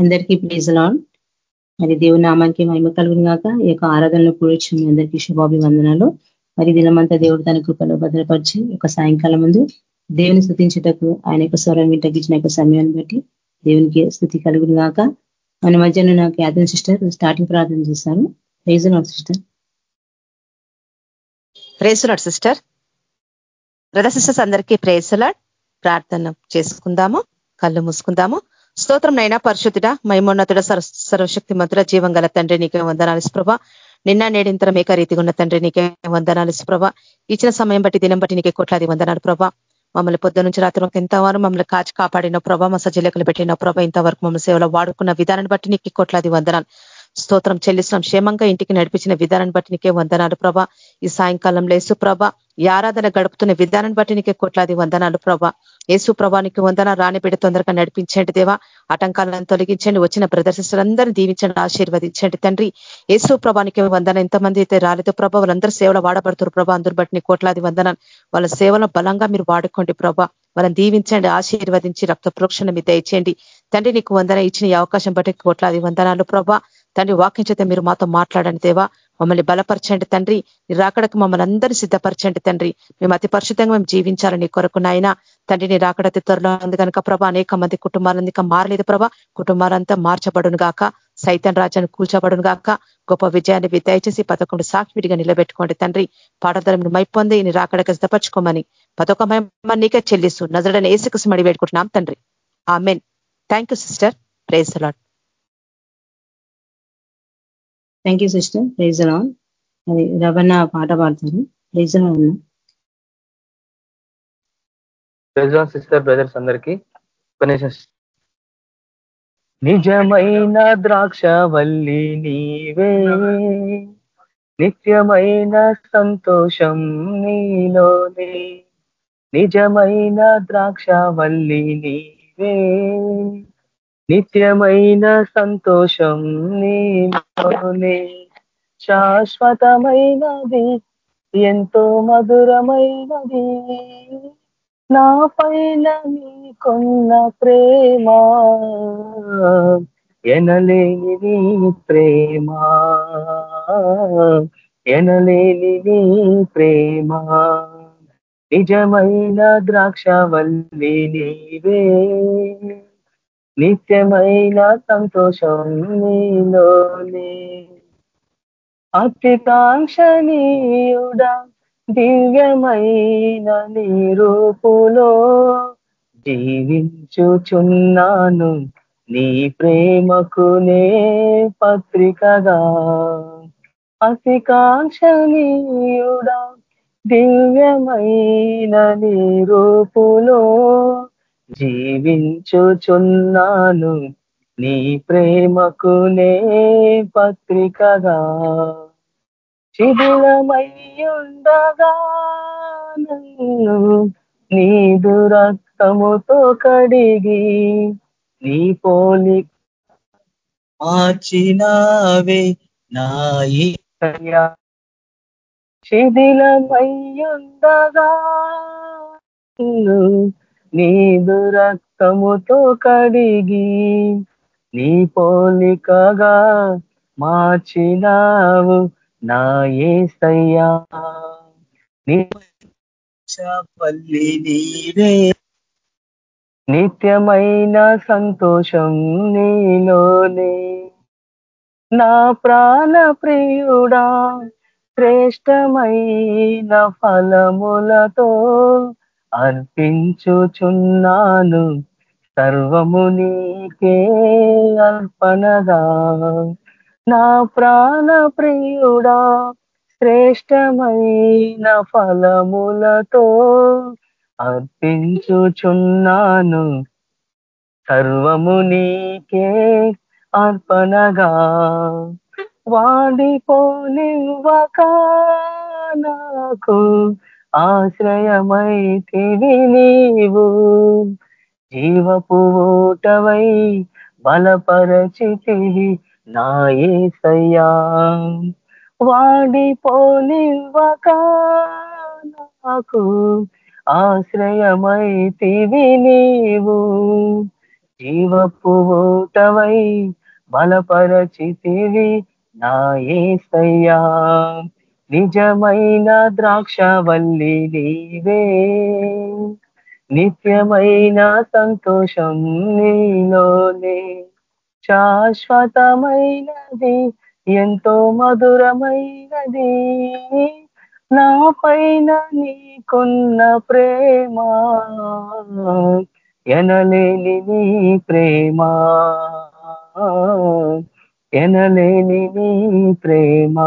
అందరికీ please lord. మరి దేవుని నామానికి మహిమ కలుగును కాక ఈ యొక్క ఆరాధనలో కూర్చు మీ అందరికీ శుభాభివందనాలు. మరి దినమంతా దేవుడు తన కృపలో భద్రపరిచి ఒక సాయంకాలం ముందు దేవుని స్థుతించుటకు ఆయన యొక్క స్వరం వింటగించిన యొక్క సమయాన్ని బట్టి దేవునికి స్థుతి కలుగును కాక మన మధ్యన నాకు యాదన్ సిస్టర్ స్టార్టింగ్ ప్రార్థన చేస్తాను praise not sister. Praise the Lord sister. Brother sisters అందరికీ ప్రేసులాడ్ ప్రార్థన చేసుకుందాము కళ్ళు మూసుకుందాము. స్తోత్రం నైనా పరిశుద్ధుడ మైమోన్నతుడ సర్వశక్తి మంతుడ జీవం గల తండ్రి నీకే వందనాలు ప్రభ. నిన్న నేడింతరం ఏక రీతిగా ఉన్న తండ్రి నీకే వందనాలు ప్రభ. ఇచ్చిన సమయం బట్టి దినం బట్టి నీకే కోట్లాది వందనాలు ప్రభ. మమ్మల్ని పొద్దు నుంచి రాత్రి ఎంతవరకు మమ్మల్ని కాచి కాపాడిన ప్రభ మా సజ్జలేకలు పెట్టిన ప్రభ ఇంతవరకు మమ్మల్ని సేవలో వాడుకున్న విధానాన్ని బట్టి నీకు కోట్లాది వందనాలు. స్తోత్రం చెల్లిస్తున్నాం. క్షేమంగా ఇంటికి నడిపించిన విధానాన్ని బట్టి నీకే వందనాలు ప్రభ. ఈ సాయంకాలంలో యేసు ప్రభ ఈ ఆరాధన గడుపుతున్న విధానాన్ని బట్టి నీకే కోట్లాది వందనాలు ప్రభ. యేసు ప్రభానికి వందన రాని బిడ్డ తొందరగా నడిపించండి దేవా. ఆటంకాలను తొలగించండి. వచ్చిన ప్రదర్శిస్తులందరినీ దీవించండి ఆశీర్వదించండి తండ్రి. యేసు ప్రభానికి వందన ఎంతమంది అయితే రాలేదు ప్రభ వాళ్ళందరూ సేవలు వాడబడుతున్నారు ప్రభా. అందరు బట్టి కోట్లాది వందనాలు. వాళ్ళ సేవలను బలంగా మీరు వాడుకోండి ప్రభా. వాళ్ళని దీవించండి ఆశీర్వదించి రక్త ప్రోక్షణ మీద ఇచ్చేయండి తండ్రి నీకు వందన ఇచ్చిన అవకాశం బట్టి కోట్లాది వందనాలు ప్రభా. తండ్రి వాక్యం చేత మీరు మాతో మాట్లాడండి దేవా. మమ్మల్ని బలపరచండి తండ్రి. రాకడకు మమ్మల్ని అందరినీ సిద్ధపరచండి తండ్రి. మేము అతి పరిశుద్ధంగా మేము జీవించాలని కొరకు నాయన. తండ్రి నీ రాకడ త్వరలో ఉంది కనుక ప్రభా అనేక మంది కుటుంబాలందుక మారలేదు ప్రభా. కుటుంబాలంతా మార్చబడును గాక. సైతన్ రాజ్యాన్ని కూల్చబడును గాక. గొప్ప విజయాన్ని దయచేసి పదకొండు సాక్షిడిగా నిలబెట్టుకోండి తండ్రి. పాఠధరం మైపొంది నీ రాకడకు సిద్ధపరచుకోమని పదొక మహిమ నీకే చెల్లిస్తూ నజరడని ఏసుకు మడి పెట్టుకుంటున్నాం తండ్రి. Amen thank you sister. Praise the Lord thank you sister praise Lord అది రవణ పాట పాడతారు. ప్రైజ్ లాన్ సిస్టర్ బ్రదర్స్ అందరికీ. నిజమైన ద్రాక్షవల్లి నీవే. నిత్యమైన సంతోషం నీలోనే. నిజమైన ద్రాక్షవల్లి నీవే. నిత్యమైన సంతోషం నీలోనే శాశ్వతమైనది ఎంతో మధురమైనది. నా పైన నీకున్న ప్రేమ ఎనలేని నీ ప్రేమ ఎనలేని నీ ప్రేమ. నిజమైన ద్రాక్షవల్లి నీవే. నిత్యమైన సంతోషం నీలోనే. అతికాంక్షణీయుడా దివ్యమైన నీ రూపులో జీవించుచున్నాను. నీ ప్రేమకు నే పత్రికగా. అతికాంక్షణీయుడా దివ్యమైన నీ రూపులో జీవించుచున్నాను. నీ ప్రేమకు నే పత్రికగా. శిథిలమయ్యుండగా నన్ను నీ దురక్తముతో కడిగి నీ పోలి మార్చినావే నాయి. శిథిలమయ్యుండగా నీ దురక్తముతో కడిగి నీ పోలికగా మార్చినావు నా ఏసయ్యా. పల్లి నీవే. నిత్యమైన సంతోషం నీలోనే. నా ప్రాణ ప్రియుడా శ్రేష్టమైన ఫలములతో అర్పించుచున్నాను సర్వము నీకే అర్పణగా. నా ప్రాణ ప్రియుడా శ్రేష్టమైన ఫలములతో అర్పించుచున్నాను. సర్వము నీకే అర్పణగా. వాడిపోనివ్వక నాకు ఆశ్రయమైతివి నీవు. జీవపు ఊటవై బలపరచితివి నాయసయ్యా. వాడిపోనివ్వక నాకు ఆశ్రయమైతివి నీవు. జీవపు ఓటవై బలపరచితివి నా ఏసయ్యా నిజమైన ద్రాక్షవల్లి నీవే. నిత్యమైన సంతోషం నీలోనే. శాశ్వతమైనది ఎంతో మధురమైనది. నా పైన నీకున్న ప్రేమ ఎనలేని నీ ప్రేమ. ఎనలేని నీ ప్రేమ.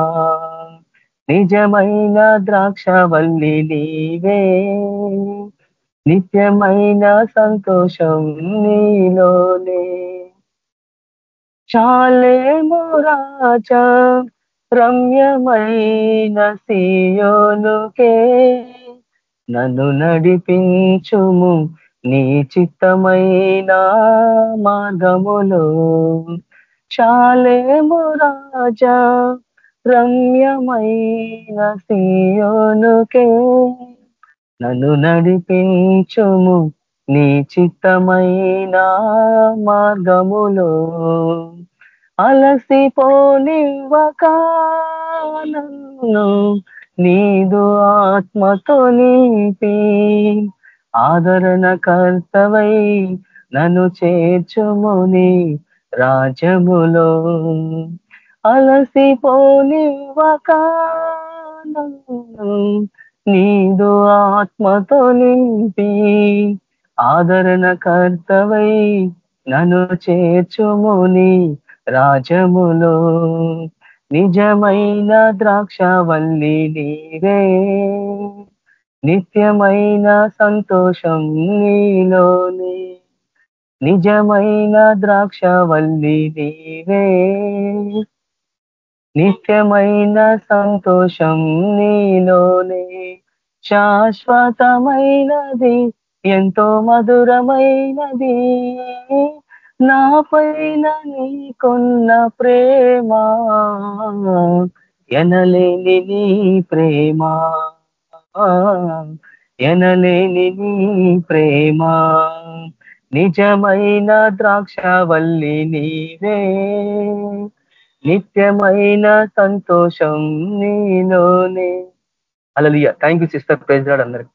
నిజమైన ద్రాక్షవల్లి నీవే. నిత్యమైన సంతోషం నీలోనే. చాలేము రాజా రమ్యమైన సీయోనుకే. నన్ను నడిపించుము నీ చిత్తమైన మార్గములో. చాలేము రాజా రమ్యమైన సీయోనుకే నన్ను నడిపించుము నీ చిత్తమైన మార్గములో. అలసిపోనివ్వక నన్ను నీదు ఆత్మతో నింపి. ఆదరణ కర్తవై నన్ను చేర్చుముని రాజ్యములో. అలసిపోనివ్వక నీదు ఆత్మతో నింపి ఆదరణ కర్తవై నన్ను చేర్చుముని రాజములో నిజమైన ద్రాక్షవల్లి నీవే నిత్యమైన సంతోషం నీలోనే. నిజమైన ద్రాక్షవల్లి నీవే. నిత్యమైన సంతోషం నీలోనే శాశ్వతమైనది ఎంతో మధురమైనది. నా పైన నీకున్న ప్రేమ ఎనలేని నీ ప్రేమ ఎనలేని నీ ప్రేమ. నిజమైన ద్రాక్షవల్లి నీవే నిత్యమైన సంతోషం నీలోనే. Hallelujah thank you sister praise Lord అందరికి.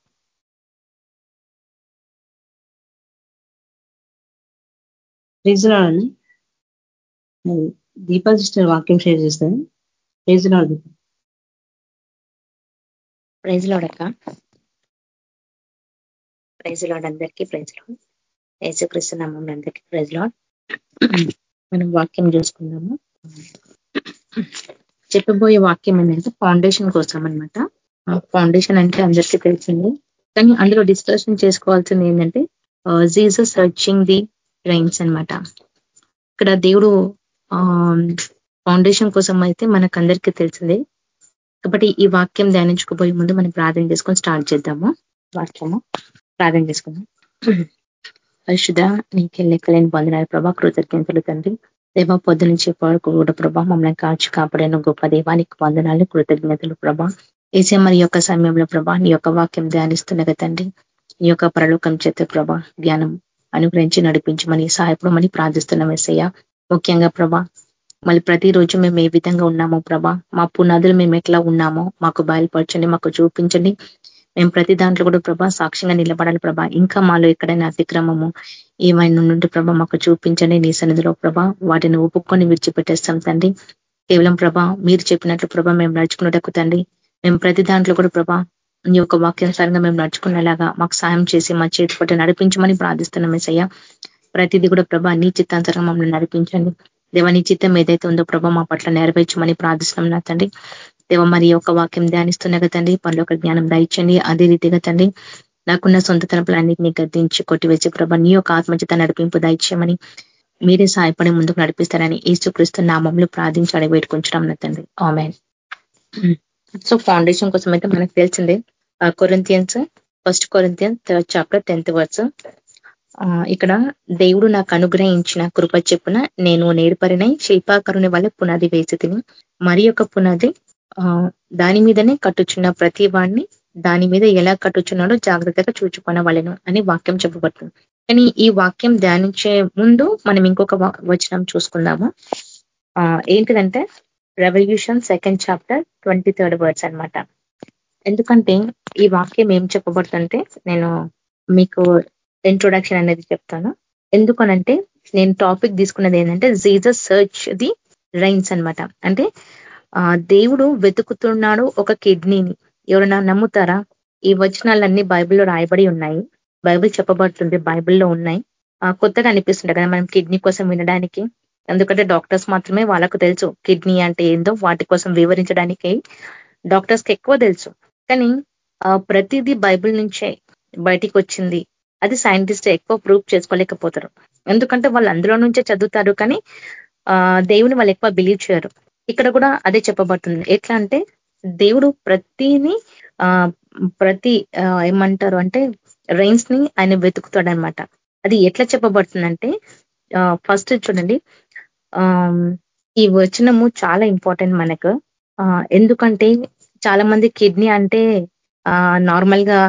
దీపా సిస్టర్ వాక్యం షేర్ చేస్తాను. ప్రైజ్లాడు ప్రైజ్ లాడక్క ప్రైజ్ లాడ్ అందరికీ. ప్రైజ్ లాడ్ యేసుక్రీస్తు నామం అందరికీ. ప్రైజ్ లాడ్ మనం వాక్యం చూసుకుందాము? చెప్పబోయే వాక్యం ఏంటంటే ఫౌండేషన్ కోసం అనమాట ఫౌండేషన్ అంటే అందరికీ తెలిసింది. కానీ అందులో డిస్కషన్ చేసుకోవాల్సింది ఏంటంటే జీసస్ సర్చింగ్ ది రైన్స్ అనమాట ఇక్కడ దేవుడు ఫౌండేషన్ కోసం అయితే మనకు అందరికీ తెలిసిందే. కాబట్టి ఈ వాక్యం ధ్యానించుకోబోయే ముందు మనం ప్రార్థన చేసుకొని స్టార్ట్ చేద్దాము. వాక్యము. ప్రార్థన చేసుకుందాం. పరిశుద్ధ నీకే లెక్కలేని పొందినారు ప్రభా కృతజ్ఞతలు తండ్రి. దేవ పొద్దు నుంచి వరకు కూడా ప్రభా మమ్మల్ని కాచి కాపాడిన గొప్ప దేవానికి వందనాలు కృతజ్ఞతలు ప్రభా. ఏసే మరి యొక్క సమయంలో ప్రభా నీ యొక్క వాక్యం ధ్యానిస్తున్నగా తండ్రి నీ యొక్క ప్రలోకం చేత ప్రభా జ్ఞానం అనుగ్రహించి నడిపించమని సహాయపడమని ప్రార్థిస్తున్నాం ఎస్సయ్య ముఖ్యంగా ప్రభా మళ్ళీ ప్రతిరోజు మేము ఏ విధంగా ఉన్నామో ప్రభా మా పునాదులు మేము ఎట్లా ఉన్నామో మాకు బయలుపరచండి మాకు చూపించండి. మేము ప్రతి దాంట్లో కూడా ప్రభా సాక్ష్యంగా నిలబడాలి ప్రభా. ఇంకా మాలో ఎక్కడైనా అతిక్రమము ఏమైనా నుండి ప్రభా మాకు చూపించండి నీ సన్నిధిలో ప్రభా. వాటిని ఒప్పుకొని విడిచిపెట్టేస్తాం తండ్రి. కేవలం ప్రభా మీరు చెప్పినట్లు ప్రభా మేము నడుచుకున్నటకు తండ్రి. మేము ప్రతి దాంట్లో కూడా ప్రభా నీ యొక్క వాక్యానుసారంగా మేము నడుచుకునేలాగా మాకు సాయం చేసి మా చేతి పట్టు నడిపించమని ప్రార్థిస్తున్నాం మెసయ్య ప్రతిదీ కూడా ప్రభా నీ చిత్తాంతరంగా మమ్మల్ని నడిపించండి. దేవ నీ చిత్తం ఏదైతే ఉందో ప్రభా మా పట్ల నెరవేర్చమని ప్రార్థిస్తున్నాం నా తండ్రి. దేవ మరి యొక్క వాక్యం ధ్యానిస్తున్నా తండ్రి పనులు ఒక జ్ఞానం దాయించండి. అదే రీతిగా తండ్రి నాకున్న సొంత తనపులన్నింటినీ గద్దించి కొట్టివేసి ప్రభా నీ యొక్క ఆత్మచిత నడిపింపు దాయిచ్చామని మీరే సహాయపడి ముందుకు నడిపిస్తారని ఈసుక్రీస్తు నామంలో ప్రార్థించి అడగబెట్టుకుంటున్నాం తండ్రి. ఆమె సో ఫౌండేషన్ కోసం అయితే మనకు తెలిసిందే Corinthians first Corinthians third chapter tenth verse. ఇక్కడ దేవుడు నాకు అనుగ్రహించిన కృప చెప్పున నేను నేర్పరినై శిల్పాకరుని వల్ల పునాది వేసి తిని మరి యొక్క పునాది దాని మీదనే కట్టుచున్న ప్రతి వాడిని దాని మీద ఎలా కట్టుచున్నాడో జాగ్రత్తగా చూచుకొనవలను అని వాక్యం చెప్పబడుతుంది. కానీ ఈ వాక్యం ధ్యానించే ముందు మనం ఇంకొక వచనం చూసుకుందాము. ఏంటిదంటే revolution second chapter twenty third words అనమాట ఎందుకంటే ఈ వాక్యం ఏం చెప్పబడుతుంటే నేను మీకు ఇంట్రొడక్షన్ అనేది చెప్తాను. ఎందుకనంటే నేను టాపిక్ తీసుకున్నది ఏంటంటే జీజస్ సర్చ్ ది రైన్స్ అనమాట అంటే దేవుడు వెతుకుతున్నాడు ఒక కిడ్నీని. ఎవరైనా నమ్ముతారా? ఈ వచనాలన్నీ బైబిల్లో రాయబడి ఉన్నాయి. బైబిల్ చెప్పబడుతుంది బైబిల్లో ఉన్నాయి. కొత్తగా అనిపిస్తుంటాయి కదా మనం కిడ్నీ కోసం వినడానికి. ఎందుకంటే డాక్టర్స్ మాత్రమే వాళ్ళకు తెలుసు కిడ్నీ అంటే ఏందో వాటి కోసం వివరించడానికి డాక్టర్స్కి ఎక్కువ తెలుసు. కానీ ప్రతిదీ బైబిల్ నుంచే బయటికి వచ్చింది. అది సైంటిస్ట్ ఎక్కువ ప్రూఫ్ చేసుకోలేకపోతారు. ఎందుకంటే వాళ్ళు అందులో నుంచే చదువుతారు కానీ దేవుని వాళ్ళు ఎక్కువ బిలీవ్ చేయరు. ఇక్కడ కూడా అదే చెప్పబడుతుంది. ఎట్లా అంటే దేవుడు ప్రతిని ప్రతి ఏమంటారు అంటే రైన్స్ని ఆయన వెతుకుతాడనమాట అది ఎట్లా చెప్పబడుతుందంటే ఫస్ట్ చూడండి. ఈ వచనము చాలా ఇంపార్టెంట్ మనకు. ఎందుకంటే చాలా మంది కిడ్నీ అంటే నార్మల్గా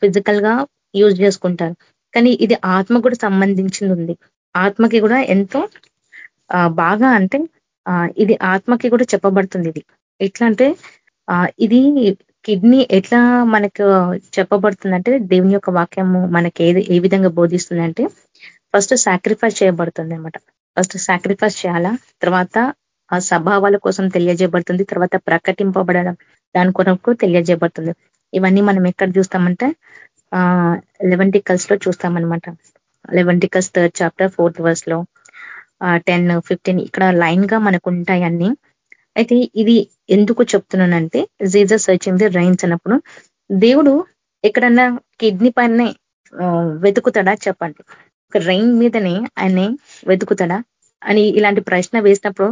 ఫిజికల్గా యూజ్ చేసుకుంటారు. కానీ ఇది ఆత్మ కూడా సంబంధించింది ఉంది. ఆత్మకి కూడా ఎంతో బాగా అంటే ఇది ఆత్మకి కూడా చెప్పబడుతుంది ఇది. ఎట్లా అంటే ఇది కిడ్నీ ఎట్లా మనకు చెప్పబడుతుందంటే దేవుని యొక్క వాక్యము మనకి ఏది ఏ విధంగా బోధిస్తుందంటే ఫస్ట్ సాక్రిఫైస్ చేయబడుతుంది అనమాట ఫస్ట్ సాక్రిఫైస్ చేయాలా? తర్వాత ఆ స్వభావాల కోసం తెలియజేయబడుతుంది తర్వాత ప్రకటింపబడడం దాని కొరకు తెలియజేయబడుతుంది. ఇవన్నీ మనం ఎక్కడ చూస్తామంటే ఆ లెవెంటికల్స్లో చూస్తామన్నమాట. లెవెంటికల్స్ థర్డ్ చాప్టర్ ఫోర్త్ వర్స్లో. టెన్ ఫిఫ్టీన్ ఇక్కడ లైన్గా మనకు ఉంటాయి అన్ని. అయితే ఇది ఎందుకు చెప్తున్నానంటే జీజస్ సర్చింగ్ ది రైన్స్ అన్నప్పుడు దేవుడు ఎక్కడన్నా కిడ్నీ పైనే వెతుకుతాడా చెప్పండి. ఒక రైన్ మీదనే ఆయన్ని వెతుకుతాడా అని ఇలాంటి ప్రశ్న వేసినప్పుడు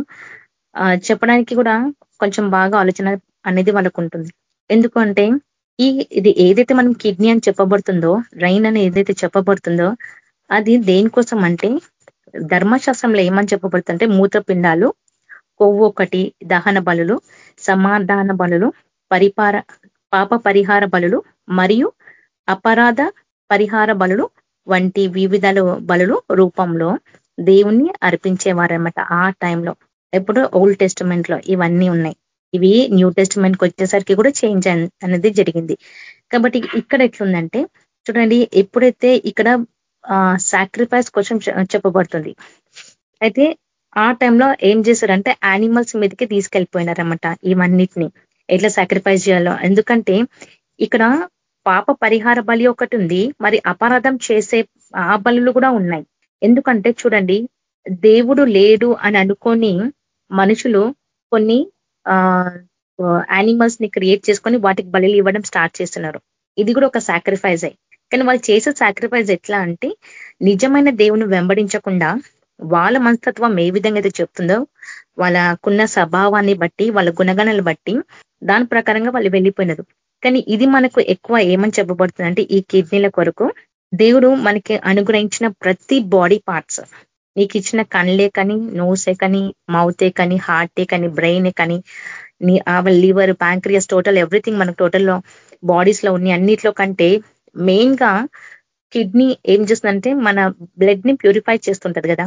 చెప్పడానికి కూడా కొంచెం బాగా ఆలోచన అనేది వాళ్ళకు ఉంటుంది ఎందుకంటే ఈ ఇది ఏదైతే మనం కిడ్నీ అని చెప్పబడుతుందో రైన్ అని ఏదైతే చెప్పబడుతుందో అది దేనికోసం అంటే ధర్మశాస్త్రంలో ఏమని చెప్పబడుతుంటే మూత్రపిండాలు కొవ్వు ఒకటి దహన బలులు సమాధాన బలులు పరిపార పాప పరిహార బలులు మరియు అపరాధ పరిహార బలులు వంటి వివిధ బలులు రూపంలో దేవుణ్ణి అర్పించేవారనమాట ఆ టైంలో. ఎప్పుడు ఓల్డ్ టెస్టిమెంట్లో ఇవన్నీ ఉన్నాయి. ఇవి న్యూ టెస్టిమెంట్కి వచ్చేసరికి కూడా చేంజ్ అనేది జరిగింది. కాబట్టి ఇక్కడ ఎట్లుందంటే చూడండి ఎప్పుడైతే ఇక్కడ సాక్రిఫైస్ కోసం చెప్పబడుతుంది. అయితే ఆ టైంలో ఏం చేశారంటే యానిమల్స్ మీదకి తీసుకెళ్ళిపోయినారనమాట ఇవన్నిటిని. ఎట్లా సాక్రిఫైస్ చేయాలో. ఎందుకంటే ఇక్కడ పాప పరిహార బలి ఒకటి ఉంది. మరి అపరాధం చేసే ఆ బలులు కూడా ఉన్నాయి. ఎందుకంటే చూడండి దేవుడు లేడు అని అనుకొని మనుషులు కొన్ని యానిమల్స్ని క్రియేట్ చేసుకొని వాటికి బలిలు ఇవ్వడం స్టార్ట్ చేస్తున్నారు. ఇది కూడా ఒక సాక్రిఫైజ్ అయ్యి కానీ వాళ్ళు చేసే సాక్రిఫైస్ ఎట్లా అంటే నిజమైన దేవుని వెంబడించకుండా వాళ్ళ మనస్తత్వం ఏ విధంగా అయితే చెప్తుందో వాళ్ళకున్న స్వభావాన్ని బట్టి వాళ్ళ గుణగణాలు బట్టి దాని ప్రకారంగా వాళ్ళు వెళ్ళిపోయినారు. కానీ ఇది మనకు ఎక్కువ ఏమని చెప్పబడుతుందంటే ఈ కిడ్నీల కొరకు దేవుడు మనకి అనుగ్రహించిన ప్రతి బాడీ పార్ట్స్ నీకు ఇచ్చిన కళ్ళే కానీ నోసే కానీ మౌతే కానీ హార్టే కానీ బ్రెయిన్ కానీ నీ లివర్ ప్యాంక్రియస్ టోటల్ ఎవ్రీథింగ్ మనకు టోటల్లో బాడీస్లో ఉన్నాయి. అన్నిట్లో కంటే మెయిన్గా కిడ్నీ ఏం చేస్తుందంటే మన బ్లడ్ని ప్యూరిఫై చేస్తుంటది కదా.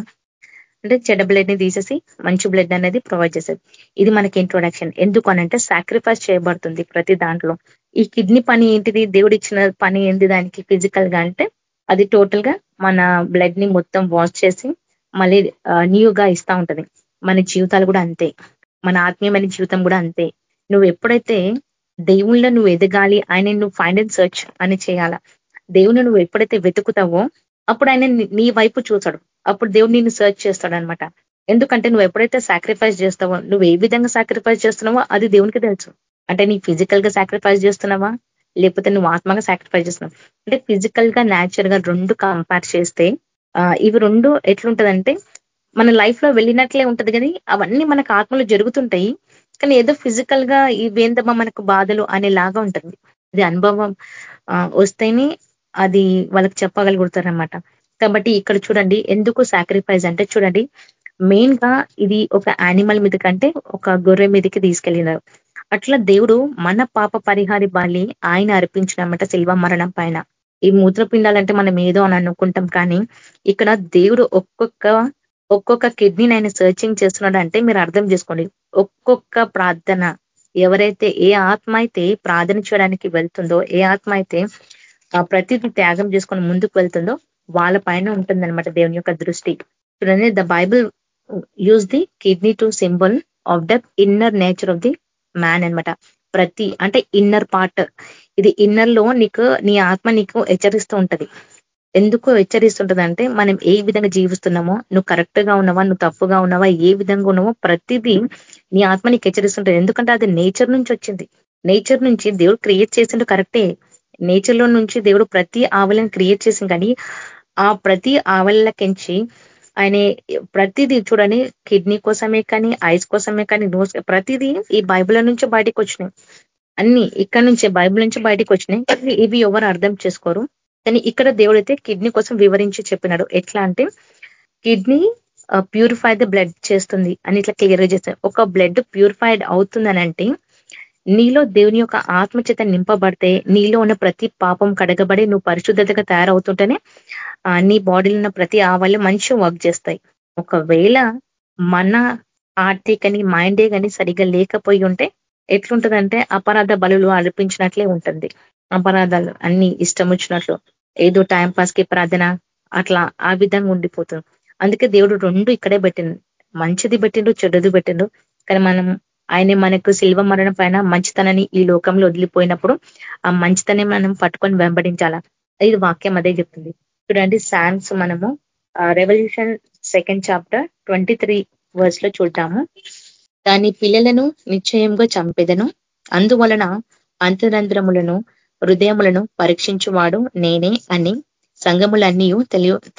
అంటే చెడ్డ బ్లడ్ని తీసేసి మంచి బ్లడ్ అనేది ప్రొవైడ్ చేసేది ఇది మనకి ఇంట్రొడక్షన్. ఎందుకు అనంటే సాక్రిఫైస్ చేయబడుతుంది ప్రతి దాంట్లో. ఈ కిడ్నీ పని ఏంటిది? దేవుడు ఇచ్చిన పని ఏంటి దానికి ఫిజికల్గా అంటే అది టోటల్గా మన బ్లడ్ని మొత్తం వాష్ చేసి మళ్ళీ న్యూగా ఇస్తా ఉంటది. మన జీవితాలు కూడా అంతే. మన ఆత్మీయమైన జీవితం కూడా అంతే. నువ్వు ఎప్పుడైతే దేవుళ్ళ నువ్వు ఎదగాలి ఆయన నువ్వు ఫైండ్ అండ్ సర్చ్ అని చేయాలా? దేవుని నువ్వు ఎప్పుడైతే వెతుకుతావో అప్పుడు ఆయన నీ వైపు చూసాడు అప్పుడు దేవుడు నిన్ను సర్చ్ చేస్తాడు అనమాట ఎందుకంటే నువ్వు ఎప్పుడైతే సాక్రిఫైస్ చేస్తావో నువ్వు ఏ విధంగా సాక్రిఫైస్ చేస్తున్నావో అది దేవునికి తెలుసు. అంటే నీ ఫిజికల్గా సాక్రిఫైస్ చేస్తున్నావా? లేకపోతే నువ్వు ఆత్మగా సాక్రిఫైస్ చేస్తున్నావు? అంటే ఫిజికల్గా న్యాచురల్గా రెండు కంపేర్ చేస్తే ఇవి రెండు ఎట్లుంటదంటే మన లైఫ్లో వెళ్ళినట్లే ఉంటది కానీ అవన్నీ మనకు ఆత్మలో జరుగుతుంటాయి. కానీ ఏదో ఫిజికల్గా ఇవేందమ్మా మనకు బాధలు అనేలాగా ఉంటుంది. ఇది అనుభవం వస్తేనే అది వాళ్ళకి చెప్పగలుగుతారనమాట కాబట్టి ఇక్కడ చూడండి ఎందుకు సాక్రిఫైస్ అంటే చూడండి మెయిన్గా ఇది ఒక యానిమల్ మీద కంటే ఒక గొర్రె మీదకి తీసుకెళ్ళినారు. అట్లా దేవుడు మన పాప పరిహారి బాలి ఆయన అర్పించినమాట శిల్వ మరణం పైన. ఈ మూత్రపిండాలంటే మనం ఏదో అని అనుకుంటాం కానీ ఇక్కడ దేవుడు ఒక్కొక్క ఒక్కొక్క కిడ్నీని ఆయన సర్చింగ్ చేస్తున్నాడు అంటే మీరు అర్థం చేసుకోండి. ఒక్కొక్క ప్రార్థన ఎవరైతే ఏ ఆత్మ అయితే ప్రార్థన చేయడానికి వెళ్తుందో ఏ ఆత్మ అయితే ప్రతిదీ త్యాగం చేసుకొని ముందుకు వెళ్తుందో వాళ్ళ పైన ఉంటుందన్నమాట దేవుని యొక్క దృష్టి. చూడండి the Bible use the kidney to symbol of the inner nature of the man అనమాట ప్రతి అంటే ఇన్నర్ పార్ట్ ఇది ఇన్నర్లో నీకు నీ ఆత్మ నీకు హెచ్చరిస్తూ ఉంటది. ఎందుకు హెచ్చరిస్తుంటదంటే మనం ఏ విధంగా జీవిస్తున్నామో నువ్వు కరెక్ట్గా ఉన్నావా నువ్వు తప్పుగా ఉన్నావా ఏ విధంగా ఉన్నావో ప్రతిదీ నీ ఆత్మ నీకు హెచ్చరిస్తుంటది. ఎందుకంటే అది నేచర్ నుంచి వచ్చింది. నేచర్ నుంచి దేవుడు క్రియేట్ చేసిండు కరెక్టే. నేచర్లో నుంచి దేవుడు ప్రతి ఆవలను క్రియేట్ చేసింది కానీ ఆ ప్రతి ఆవలకించి ఆయన ప్రతిదీ చూడని కిడ్నీ కోసమే కానీ ఐస్ కోసమే కానీ నోస్ ప్రతిదీ ఈ బైబిల్ నుంచి బయటకు వచ్చినాయి. అన్ని ఇక్కడ నుంచే బైబిల్ నుంచి బయటకు వచ్చినాయి. ఇవి ఎవరు అర్థం చేసుకోరు. కానీ ఇక్కడ దేవుడైతే కిడ్నీ కోసం వివరించి చెప్పినాడు. ఎట్లా అంటే కిడ్నీ ప్యూరిఫై ద బ్లడ్ చేస్తుంది అని ఇట్లా క్లియర్గా చేస్తారు. ఒక బ్లడ్ ప్యూరిఫైడ్ అవుతుందని అంటే నీలో దేవుని యొక్క ఆత్మచేత నింపబడితే నీలో ఉన్న ప్రతి పాపం కడగబడి నువ్వు పరిశుద్ధతగా తయారవుతుంటేనే నీ బాడీలో ఉన్న ప్రతి ఆవాళ్ళు మంచి వర్క్ చేస్తాయి. ఒకవేళ మన ఆర్థికని మైండే కానీ సరిగ్గా లేకపోయి ఉంటే ఎట్లుంటుందంటే అపరాధ బలులు అర్పించినట్లే ఉంటుంది. అపరాధాలు అన్ని ఇష్టం వచ్చినట్లు. ఏదో టైం పాస్కి ప్రార్థన అట్లా ఆ విధంగా ఉండిపోతుంది అందుకే దేవుడు రెండు ఇక్కడే పెట్టిండు. మంచిది పెట్టిండు చెడుది పెట్టిండు. కానీ మనం ఆయన మనకు శిల్వ మరణం పైన మంచితనని ఈ లోకంలో వదిలిపోయినప్పుడు ఆ మంచితనే మనం పట్టుకొని వెంబడించాలా? ఇది వాక్యం అదే చెప్తుంది. చూడండి సాంగ్స్ మనము revolution second chapter twenty three వర్స్లో చూద్దాము. దాని పిల్లలను నిశ్చయంగా చంపెదను. అందువలన అంతరంధ్రములను హృదయములను పరీక్షించువాడు నేనే అని సంఘములన్నీ